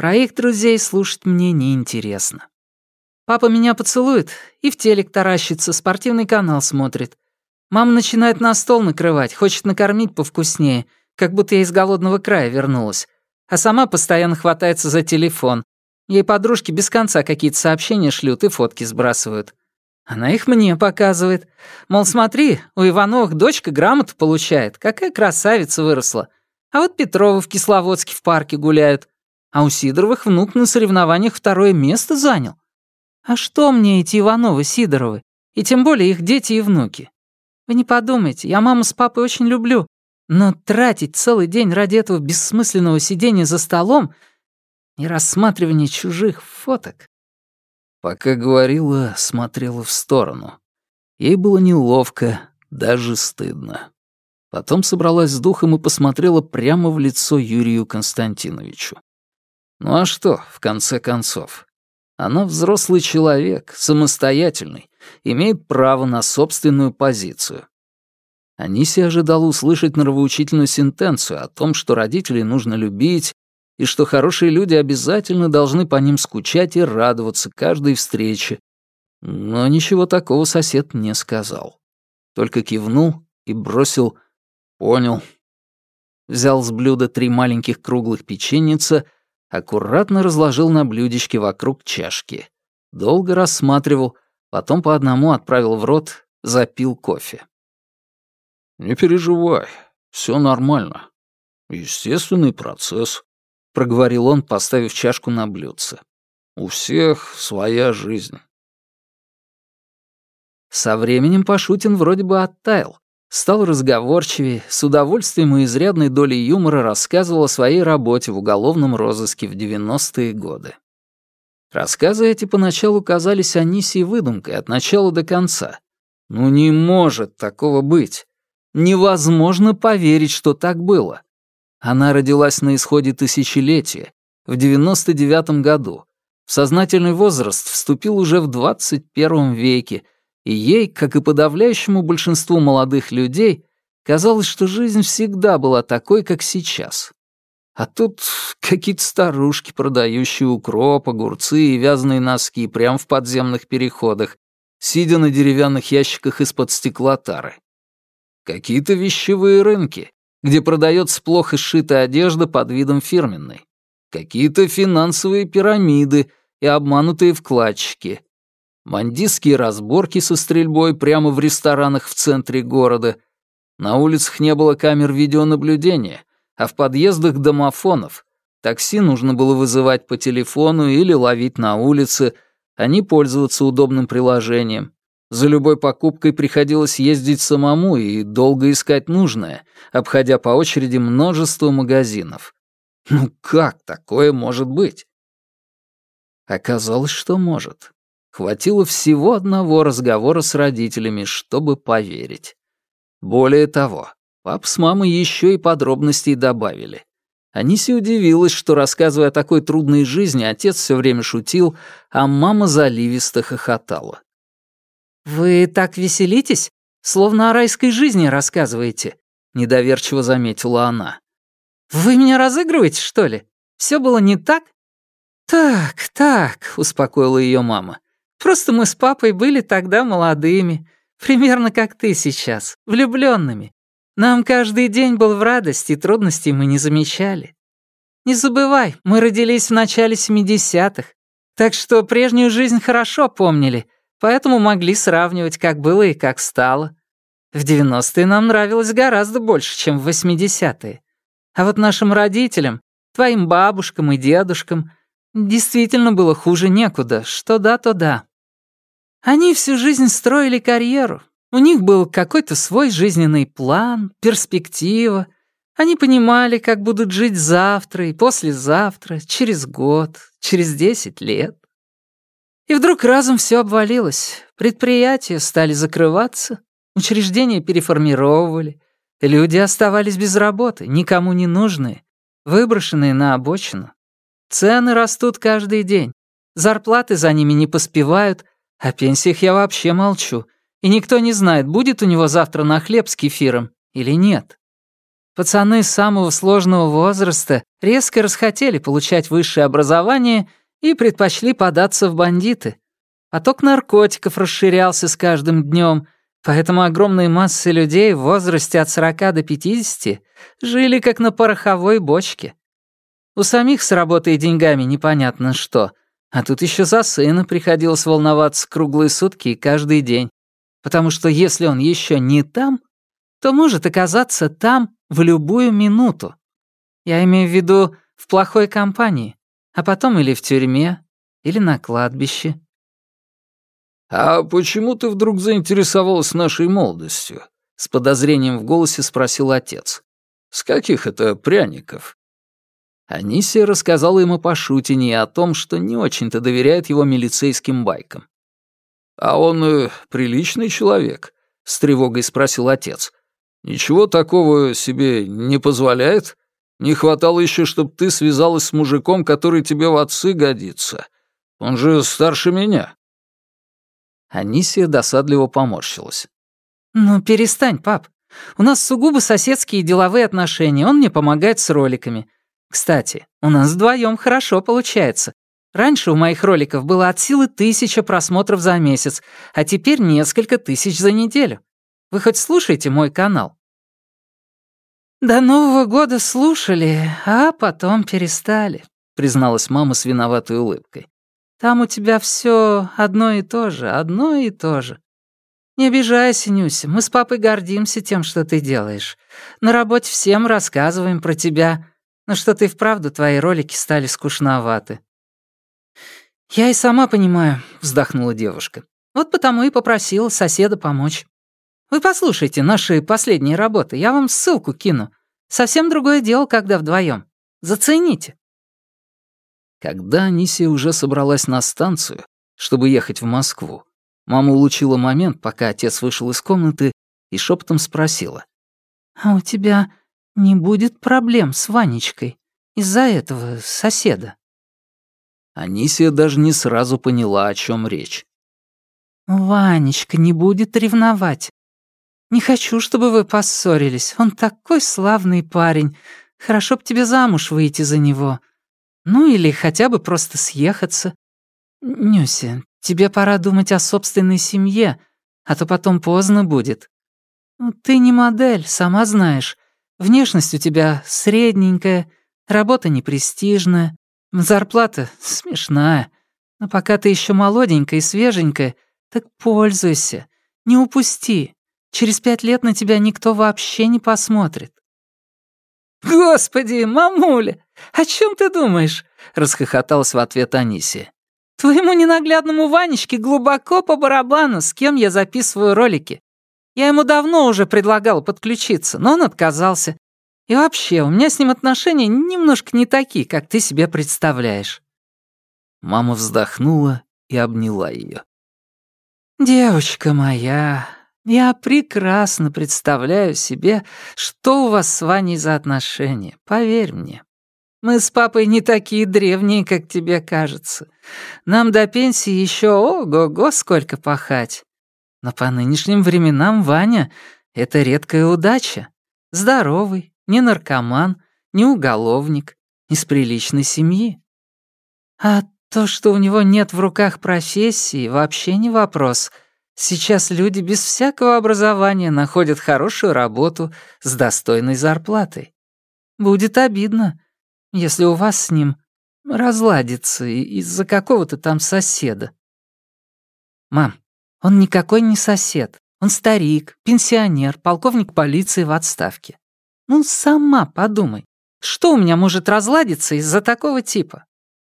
Про их друзей слушать мне неинтересно. Папа меня поцелует и в телек таращится, спортивный канал смотрит. Мама начинает на стол накрывать, хочет накормить повкуснее — как будто я из голодного края вернулась. А сама постоянно хватается за телефон. Ей подружки без конца какие-то сообщения шлют и фотки сбрасывают. Она их мне показывает. Мол, смотри, у Ивановых дочка грамоту получает. Какая красавица выросла. А вот Петрова в Кисловодске в парке гуляют. А у Сидоровых внук на соревнованиях второе место занял. А что мне эти Ивановы-Сидоровы? И тем более их дети и внуки. Вы не подумайте, я маму с папой очень люблю. Но тратить целый день ради этого бессмысленного сидения за столом и рассматривания чужих фоток... Пока говорила, смотрела в сторону. Ей было неловко, даже стыдно. Потом собралась с духом и посмотрела прямо в лицо Юрию Константиновичу. Ну а что, в конце концов? Она взрослый человек, самостоятельный, имеет право на собственную позицию. Анисия ожидала услышать нравоучительную сентенцию о том, что родителей нужно любить, и что хорошие люди обязательно должны по ним скучать и радоваться каждой встрече. Но ничего такого сосед не сказал. Только кивнул и бросил «понял». Взял с блюда три маленьких круглых печенница, аккуратно разложил на блюдечке вокруг чашки. Долго рассматривал, потом по одному отправил в рот, запил кофе. «Не переживай, все нормально. Естественный процесс», — проговорил он, поставив чашку на блюдце. «У всех своя жизнь». Со временем Пашутин вроде бы оттаял, стал разговорчивее, с удовольствием и изрядной долей юмора рассказывал о своей работе в уголовном розыске в 90-е годы. Рассказы эти поначалу казались Анисии выдумкой от начала до конца. Ну не может такого быть. Невозможно поверить, что так было. Она родилась на исходе тысячелетия, в 99 году. В сознательный возраст вступил уже в 21 веке, и ей, как и подавляющему большинству молодых людей, казалось, что жизнь всегда была такой, как сейчас. А тут какие-то старушки, продающие укроп, огурцы и вязаные носки прямо в подземных переходах, сидя на деревянных ящиках из-под стекла тары какие-то вещевые рынки, где продается плохо сшитая одежда под видом фирменной, какие-то финансовые пирамиды и обманутые вкладчики. Мандистские разборки со стрельбой прямо в ресторанах в центре города. На улицах не было камер видеонаблюдения, а в подъездах домофонов. Такси нужно было вызывать по телефону или ловить на улице, а не пользоваться удобным приложением. За любой покупкой приходилось ездить самому и долго искать нужное, обходя по очереди множество магазинов. Ну как такое может быть? Оказалось, что может. Хватило всего одного разговора с родителями, чтобы поверить. Более того, пап с мамой еще и подробностей добавили. Аниси удивилась, что, рассказывая о такой трудной жизни, отец все время шутил, а мама заливисто хохотала. «Вы так веселитесь, словно о райской жизни рассказываете», — недоверчиво заметила она. «Вы меня разыгрываете, что ли? Все было не так?» «Так, так», — успокоила ее мама. «Просто мы с папой были тогда молодыми, примерно как ты сейчас, влюбленными. Нам каждый день был в радости, трудностей мы не замечали. Не забывай, мы родились в начале 70-х, так что прежнюю жизнь хорошо помнили, поэтому могли сравнивать, как было и как стало. В 90-е нам нравилось гораздо больше, чем в 80-е. А вот нашим родителям, твоим бабушкам и дедушкам, действительно было хуже некуда, что да, то да. Они всю жизнь строили карьеру. У них был какой-то свой жизненный план, перспектива. Они понимали, как будут жить завтра и послезавтра, через год, через десять лет. И вдруг разом все обвалилось. Предприятия стали закрываться, учреждения переформировывали, Люди оставались без работы, никому не нужные, выброшенные на обочину. Цены растут каждый день, зарплаты за ними не поспевают, о пенсиях я вообще молчу, и никто не знает, будет у него завтра на хлеб с кефиром или нет. Пацаны самого сложного возраста резко расхотели получать высшее образование и предпочли податься в бандиты. Поток наркотиков расширялся с каждым днем, Поэтому огромные массы людей в возрасте от 40 до 50 жили как на пороховой бочке. У самих с работой и деньгами непонятно что, а тут еще за сына приходилось волноваться круглые сутки и каждый день, потому что если он еще не там, то может оказаться там в любую минуту. Я имею в виду в плохой компании, а потом или в тюрьме, или на кладбище. «А почему ты вдруг заинтересовалась нашей молодостью?» — с подозрением в голосе спросил отец. «С каких это пряников?» Анисия рассказала ему по Пашутине и о том, что не очень-то доверяет его милицейским байкам. «А он э, приличный человек?» — с тревогой спросил отец. «Ничего такого себе не позволяет? Не хватало еще, чтобы ты связалась с мужиком, который тебе в отцы годится. Он же старше меня». Анисия досадливо поморщилась. «Ну, перестань, пап. У нас сугубо соседские деловые отношения, он мне помогает с роликами. Кстати, у нас вдвоем хорошо получается. Раньше у моих роликов было от силы тысяча просмотров за месяц, а теперь несколько тысяч за неделю. Вы хоть слушаете мой канал?» «До Нового года слушали, а потом перестали», — призналась мама с виноватой улыбкой. Там у тебя все одно и то же, одно и то же. Не обижайся, Нюся, мы с папой гордимся тем, что ты делаешь. На работе всем рассказываем про тебя, но что ты вправду твои ролики стали скучноваты. «Я и сама понимаю», — вздохнула девушка. «Вот потому и попросила соседа помочь. Вы послушайте наши последние работы, я вам ссылку кину. Совсем другое дело, когда вдвоем. Зацените». Когда Анисия уже собралась на станцию, чтобы ехать в Москву, мама улучила момент, пока отец вышел из комнаты и шепотом спросила. «А у тебя не будет проблем с Ванечкой из-за этого соседа?» Анисия даже не сразу поняла, о чем речь. «Ванечка не будет ревновать. Не хочу, чтобы вы поссорились. Он такой славный парень. Хорошо б тебе замуж выйти за него. Ну или хотя бы просто съехаться. Нюся, тебе пора думать о собственной семье, а то потом поздно будет. Ну, ты не модель, сама знаешь. Внешность у тебя средненькая, работа непрестижная, зарплата смешная. Но пока ты еще молоденькая и свеженькая, так пользуйся, не упусти. Через пять лет на тебя никто вообще не посмотрит». «Господи, мамуля, о чем ты думаешь?» — расхохоталась в ответ Анисия. «Твоему ненаглядному Ванечке глубоко по барабану, с кем я записываю ролики. Я ему давно уже предлагал подключиться, но он отказался. И вообще, у меня с ним отношения немножко не такие, как ты себе представляешь». Мама вздохнула и обняла ее. «Девочка моя, я прекрасно представляю себе, что у вас с Ваней за отношения, поверь мне. Мы с папой не такие древние, как тебе кажется. Нам до пенсии еще ого-го сколько пахать. Но по нынешним временам Ваня — это редкая удача. Здоровый, не наркоман, не уголовник, из приличной семьи. А то, что у него нет в руках профессии, вообще не вопрос — Сейчас люди без всякого образования находят хорошую работу с достойной зарплатой. Будет обидно, если у вас с ним разладится из-за какого-то там соседа. Мам, он никакой не сосед. Он старик, пенсионер, полковник полиции в отставке. Ну, сама подумай, что у меня может разладиться из-за такого типа?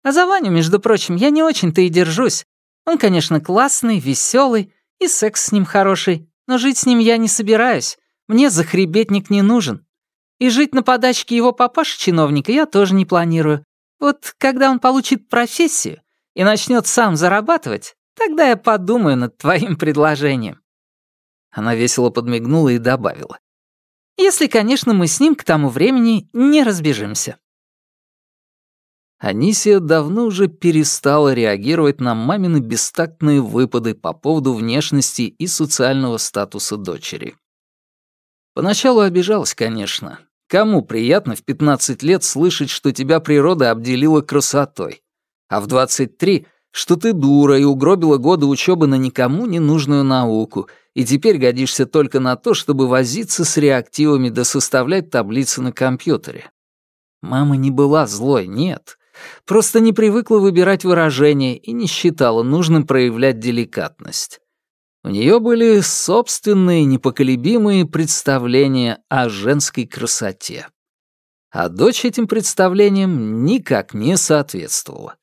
А за Ваню, между прочим, я не очень-то и держусь. Он, конечно, классный, веселый, и секс с ним хороший, но жить с ним я не собираюсь. Мне захребетник не нужен. И жить на подачке его папаши-чиновника я тоже не планирую. Вот когда он получит профессию и начнет сам зарабатывать, тогда я подумаю над твоим предложением». Она весело подмигнула и добавила. «Если, конечно, мы с ним к тому времени не разбежимся». Анисия давно уже перестала реагировать на мамины бестактные выпады по поводу внешности и социального статуса дочери. Поначалу обижалась, конечно. Кому приятно в 15 лет слышать, что тебя природа обделила красотой, а в 23 что ты дура и угробила годы учебы на никому не нужную науку, и теперь годишься только на то, чтобы возиться с реактивами да составлять таблицы на компьютере. Мама не была злой, нет. Просто не привыкла выбирать выражения и не считала нужным проявлять деликатность. У нее были собственные непоколебимые представления о женской красоте. А дочь этим представлениям никак не соответствовала.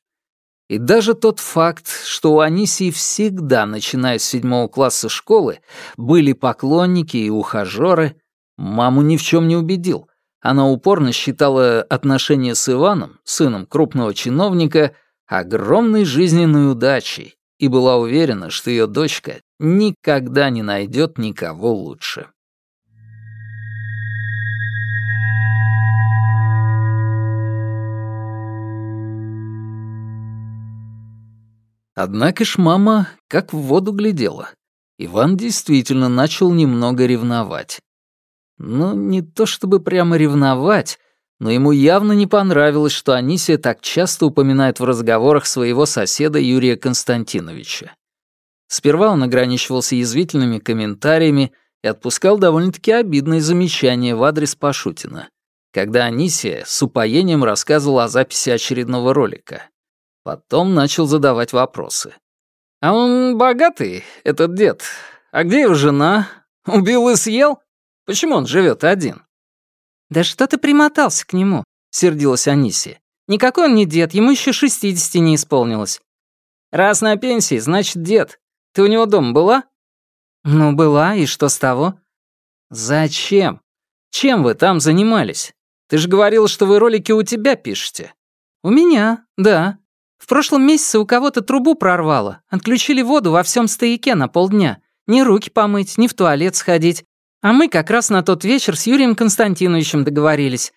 И даже тот факт, что у Анисии всегда, начиная с седьмого класса школы, были поклонники и ухажеры, маму ни в чем не убедил. Она упорно считала отношения с Иваном, сыном крупного чиновника, огромной жизненной удачей и была уверена, что ее дочка никогда не найдет никого лучше. Однако ж мама как в воду глядела. Иван действительно начал немного ревновать. Ну, не то чтобы прямо ревновать, но ему явно не понравилось, что Анисия так часто упоминает в разговорах своего соседа Юрия Константиновича. Сперва он ограничивался язвительными комментариями и отпускал довольно-таки обидные замечания в адрес Пашутина, когда Анисия с упоением рассказывала о записи очередного ролика. Потом начал задавать вопросы. «А он богатый, этот дед? А где его жена? Убил и съел?» Почему он живет один?» «Да что ты примотался к нему?» — сердилась Анисия. «Никакой он не дед, ему еще шестидесяти не исполнилось». «Раз на пенсии, значит, дед. Ты у него дома была?» «Ну, была, и что с того?» «Зачем? Чем вы там занимались? Ты же говорил, что вы ролики у тебя пишете». «У меня, да. В прошлом месяце у кого-то трубу прорвало. Отключили воду во всем стояке на полдня. Ни руки помыть, ни в туалет сходить. А мы как раз на тот вечер с Юрием Константиновичем договорились.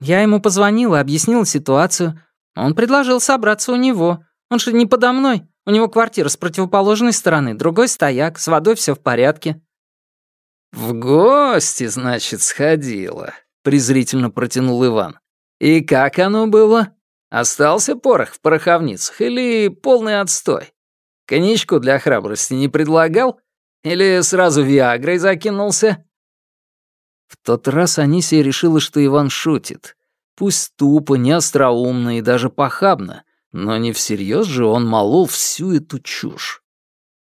Я ему позвонила, объяснила ситуацию. Он предложил собраться у него. Он же не подо мной. У него квартира с противоположной стороны, другой стояк, с водой все в порядке». «В гости, значит, сходила», — презрительно протянул Иван. «И как оно было? Остался порох в пороховницах или полный отстой? Коньячку для храбрости не предлагал? Или сразу Виагрой закинулся?» В тот раз Анисия решила, что Иван шутит. Пусть тупо, неостроумно и даже похабно, Но не всерьез же он молол всю эту чушь.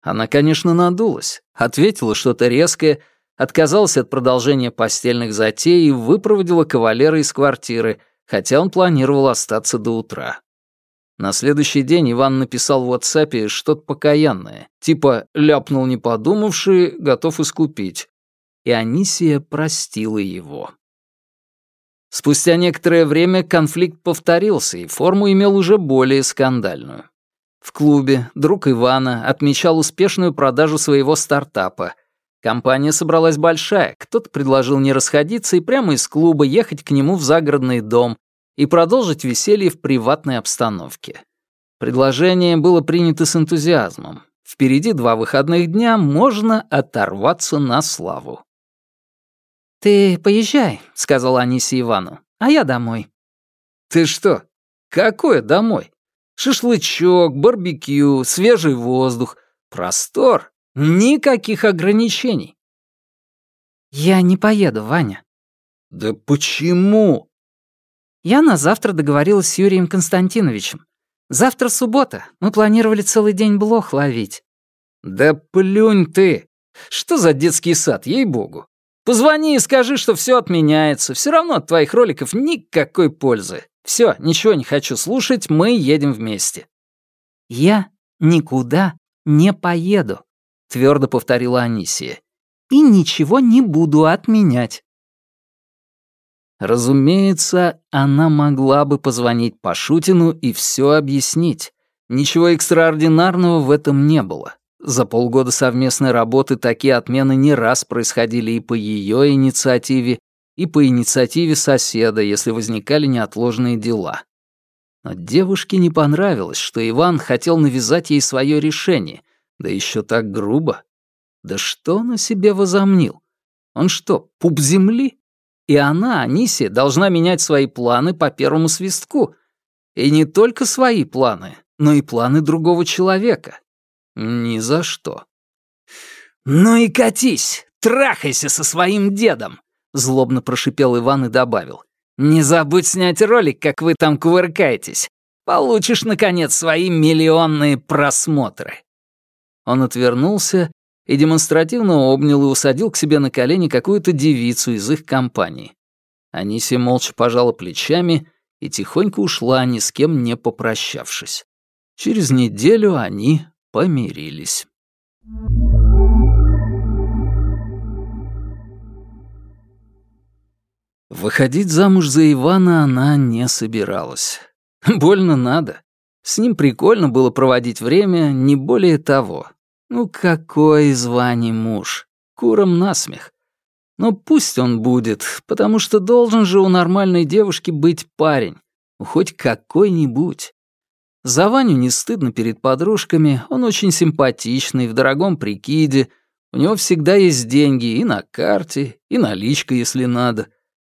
Она, конечно, надулась, ответила что-то резкое, отказалась от продолжения постельных затей и выпроводила кавалера из квартиры, хотя он планировал остаться до утра. На следующий день Иван написал в WhatsApp что-то покаянное, типа «ляпнул не подумавший, готов искупить». И Анисия простила его. Спустя некоторое время конфликт повторился, и форму имел уже более скандальную. В клубе друг Ивана отмечал успешную продажу своего стартапа. Компания собралась большая, кто-то предложил не расходиться и прямо из клуба ехать к нему в загородный дом и продолжить веселье в приватной обстановке. Предложение было принято с энтузиазмом. Впереди два выходных дня, можно оторваться на славу. «Ты поезжай», — сказала Анисе Ивану, — «а я домой». «Ты что? Какое домой? Шашлычок, барбекю, свежий воздух, простор, никаких ограничений». «Я не поеду, Ваня». «Да почему?» Я на завтра договорилась с Юрием Константиновичем. Завтра суббота, мы планировали целый день блох ловить». «Да плюнь ты! Что за детский сад, ей-богу! Позвони и скажи, что все отменяется. Все равно от твоих роликов никакой пользы. Все, ничего не хочу слушать, мы едем вместе». «Я никуда не поеду», — твердо повторила Анисия. «И ничего не буду отменять». Разумеется, она могла бы позвонить Пашутину и все объяснить. Ничего экстраординарного в этом не было. За полгода совместной работы такие отмены не раз происходили и по ее инициативе, и по инициативе соседа, если возникали неотложные дела. Но девушке не понравилось, что Иван хотел навязать ей свое решение, да еще так грубо. Да что он о себе возомнил? Он что, пуп земли? И она, Анисия, должна менять свои планы по первому свистку. И не только свои планы, но и планы другого человека. Ни за что. «Ну и катись! Трахайся со своим дедом!» Злобно прошипел Иван и добавил. «Не забудь снять ролик, как вы там кувыркаетесь. Получишь, наконец, свои миллионные просмотры». Он отвернулся и демонстративно обнял и усадил к себе на колени какую-то девицу из их компании. Анисия молча пожала плечами и тихонько ушла, ни с кем не попрощавшись. Через неделю они помирились. Выходить замуж за Ивана она не собиралась. Больно надо. С ним прикольно было проводить время, не более того. Ну какой из муж? Куром насмех. Но пусть он будет, потому что должен же у нормальной девушки быть парень. Хоть какой-нибудь. За Ваню не стыдно перед подружками, он очень симпатичный, в дорогом прикиде, у него всегда есть деньги и на карте, и наличка, если надо.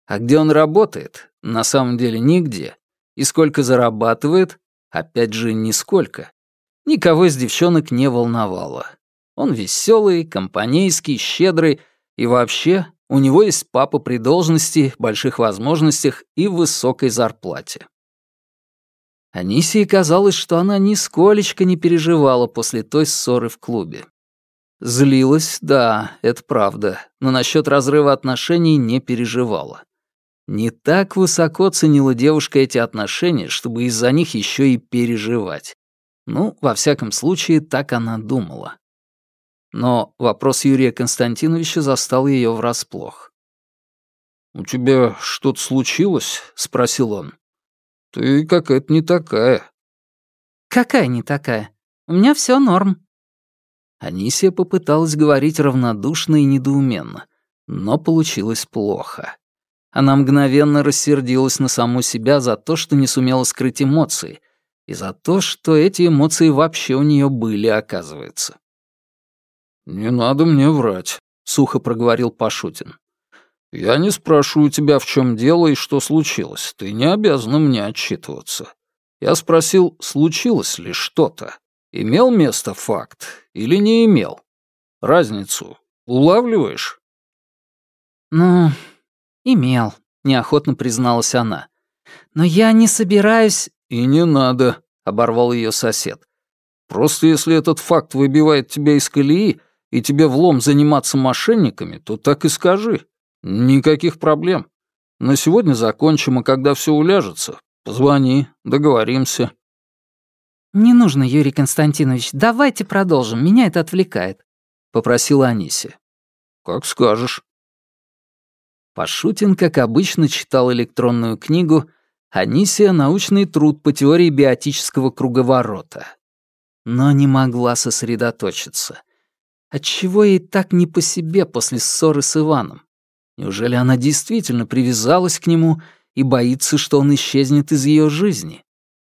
А где он работает? На самом деле нигде. И сколько зарабатывает? Опять же, нисколько. Никого из девчонок не волновало. Он веселый, компанейский, щедрый, и вообще у него есть папа при должности, больших возможностях и высокой зарплате. Анисии казалось, что она нисколечко не переживала после той ссоры в клубе. Злилась, да, это правда, но насчет разрыва отношений не переживала. Не так высоко ценила девушка эти отношения, чтобы из-за них еще и переживать. Ну, во всяком случае, так она думала. Но вопрос Юрия Константиновича застал ее врасплох. «У тебя что-то случилось?» — спросил он. «Ты какая-то не такая». «Какая не такая? У меня все норм». Анисия попыталась говорить равнодушно и недоуменно, но получилось плохо. Она мгновенно рассердилась на саму себя за то, что не сумела скрыть эмоции, и за то, что эти эмоции вообще у нее были, оказывается. «Не надо мне врать», — сухо проговорил Пашутин. «Я не спрашиваю тебя, в чем дело и что случилось. Ты не обязана мне отчитываться. Я спросил, случилось ли что-то. Имел место факт или не имел? Разницу улавливаешь?» «Ну, имел», — неохотно призналась она. «Но я не собираюсь...» «И не надо», — оборвал ее сосед. «Просто если этот факт выбивает тебя из колеи, и тебе влом заниматься мошенниками, то так и скажи. Никаких проблем. На сегодня закончим, а когда все уляжется, позвони, договоримся». «Не нужно, Юрий Константинович, давайте продолжим, меня это отвлекает», — попросила Анисия. «Как скажешь». Пашутин, как обычно, читал электронную книгу «Анисия. Научный труд по теории биотического круговорота». Но не могла сосредоточиться. Отчего ей так не по себе после ссоры с Иваном? Неужели она действительно привязалась к нему и боится, что он исчезнет из ее жизни?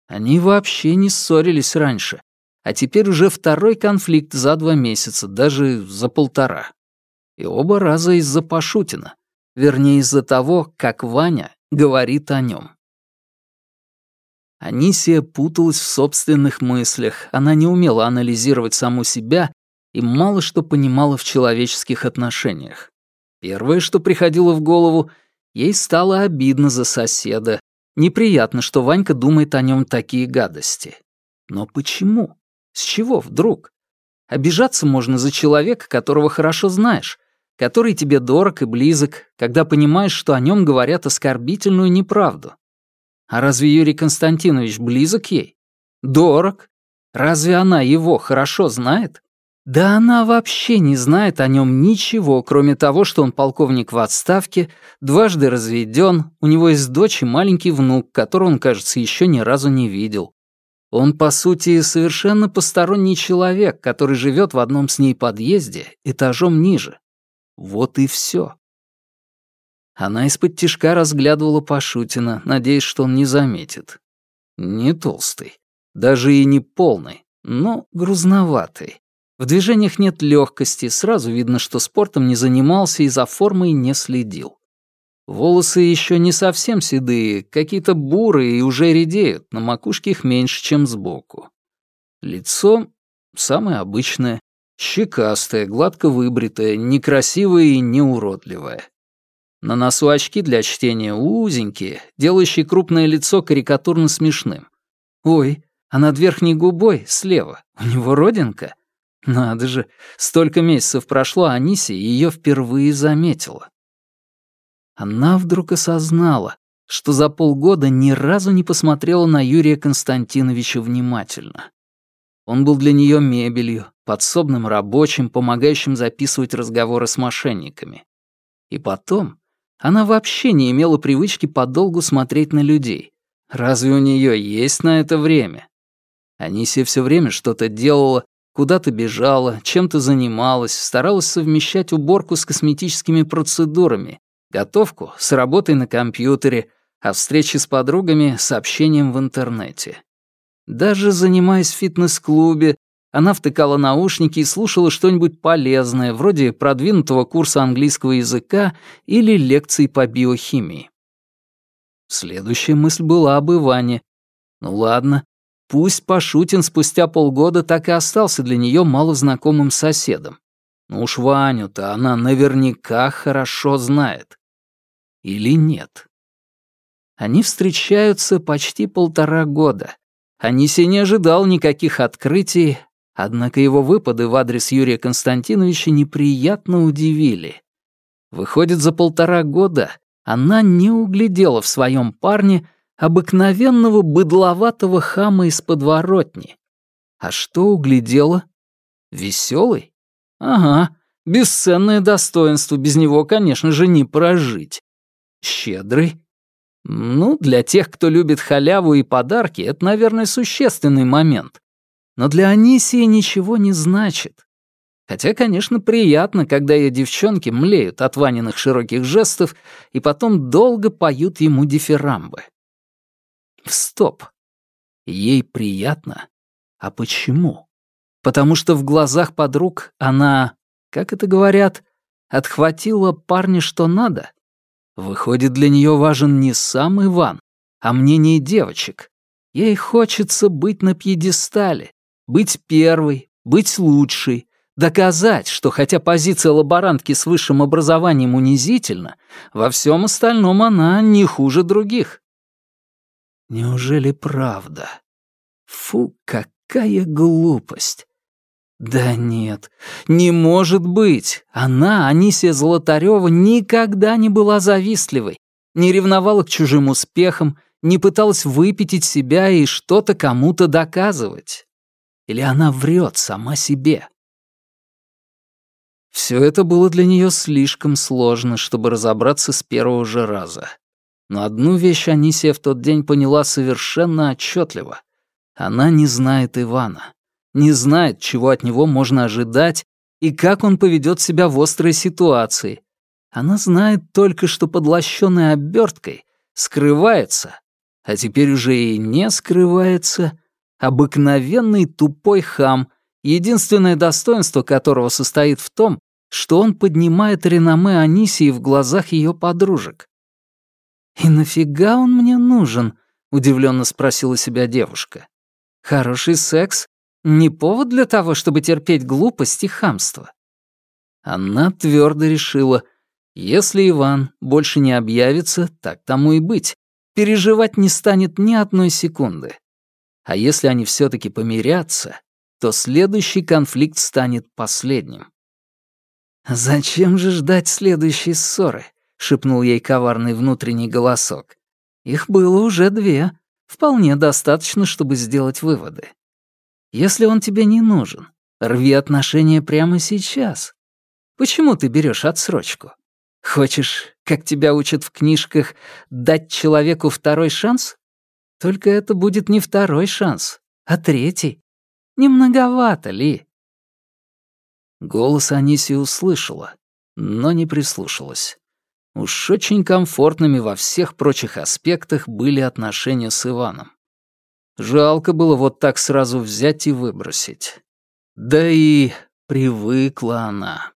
Они вообще не ссорились раньше, а теперь уже второй конфликт за два месяца, даже за полтора. И оба раза из-за Пашутина. Вернее, из-за того, как Ваня говорит о нем. Анисия путалась в собственных мыслях, она не умела анализировать саму себя и мало что понимала в человеческих отношениях. Первое, что приходило в голову, ей стало обидно за соседа. Неприятно, что Ванька думает о нем такие гадости. Но почему? С чего вдруг? Обижаться можно за человека, которого хорошо знаешь, который тебе дорог и близок, когда понимаешь, что о нем говорят оскорбительную неправду. А разве Юрий Константинович близок ей? Дорог? Разве она его хорошо знает? Да она вообще не знает о нем ничего, кроме того, что он полковник в отставке, дважды разведен, у него есть дочь и маленький внук, которого он, кажется, еще ни разу не видел. Он, по сути, совершенно посторонний человек, который живет в одном с ней подъезде, этажом ниже. Вот и все. Она из-под тишка разглядывала Пашутина, надеясь, что он не заметит. Не толстый, даже и не полный, но грузноватый. В движениях нет легкости, сразу видно, что спортом не занимался и за формой не следил. Волосы еще не совсем седые, какие-то бурые и уже редеют, на макушке их меньше, чем сбоку. Лицо самое обычное, Щекастая, гладко выбритая, некрасивая и неуродливая. На носу очки для чтения узенькие, делающие крупное лицо карикатурно смешным. Ой, а над верхней губой, слева, у него родинка? Надо же, столько месяцев прошло, а Анисия ее впервые заметила. Она вдруг осознала, что за полгода ни разу не посмотрела на Юрия Константиновича внимательно. Он был для нее мебелью, подсобным рабочим, помогающим записывать разговоры с мошенниками. И потом, она вообще не имела привычки подолгу смотреть на людей. Разве у нее есть на это время? Анисия все время что-то делала, куда-то бежала, чем-то занималась, старалась совмещать уборку с косметическими процедурами, готовку с работой на компьютере, а встречи с подругами — с общением в интернете. Даже занимаясь в фитнес-клубе, она втыкала наушники и слушала что-нибудь полезное, вроде продвинутого курса английского языка или лекций по биохимии. Следующая мысль была об Иване. Ну ладно, пусть Пашутин спустя полгода так и остался для нее малознакомым соседом. Ну уж Ваню-то она наверняка хорошо знает. Или нет? Они встречаются почти полтора года. Анисия не ожидал никаких открытий, однако его выпады в адрес Юрия Константиновича неприятно удивили. Выходит, за полтора года она не углядела в своем парне обыкновенного быдловатого хама из подворотни. А что углядела? Веселый? Ага, бесценное достоинство, без него, конечно же, не прожить. Щедрый? Ну, для тех, кто любит халяву и подарки, это, наверное, существенный момент. Но для Анисии ничего не значит. Хотя, конечно, приятно, когда ее девчонки млеют от Ваниных широких жестов и потом долго поют ему дифирамбы. Стоп. Ей приятно? А почему? Потому что в глазах подруг она, как это говорят, отхватила парня что надо? Выходит, для нее важен не сам Иван, а мнение девочек. Ей хочется быть на пьедестале, быть первой, быть лучшей, доказать, что хотя позиция лаборантки с высшим образованием унизительна, во всем остальном она не хуже других. Неужели правда? Фу, какая глупость. Да нет, не может быть. Она, Анисия Золотарева, никогда не была завистливой, не ревновала к чужим успехам, не пыталась выпятить себя и что-то кому-то доказывать. Или она врет сама себе? Все это было для нее слишком сложно, чтобы разобраться с первого же раза. Но одну вещь Анисия в тот день поняла совершенно отчетливо. Она не знает Ивана, не знает, чего от него можно ожидать и как он поведет себя в острой ситуации. Она знает только, что под лощеной оберткой скрывается, а теперь уже и не скрывается, обыкновенный тупой хам, единственное достоинство которого состоит в том, что он поднимает реноме Анисии в глазах ее подружек. «И нафига он мне нужен?» — удивленно спросила себя девушка. «Хороший секс — не повод для того, чтобы терпеть глупость и хамство». Она твердо решила, если Иван больше не объявится, так тому и быть. Переживать не станет ни одной секунды. А если они все таки помирятся, то следующий конфликт станет последним. «Зачем же ждать следующей ссоры?» — шепнул ей коварный внутренний голосок. «Их было уже две. Вполне достаточно, чтобы сделать выводы. Если он тебе не нужен, рви отношения прямо сейчас. Почему ты берешь отсрочку? Хочешь, как тебя учат в книжках, дать человеку второй шанс? Только это будет не второй шанс, а третий. Не многовато ли? Голос Анисия услышала, но не прислушалась. Уж очень комфортными во всех прочих аспектах были отношения с Иваном. Жалко было вот так сразу взять и выбросить. Да и привыкла она.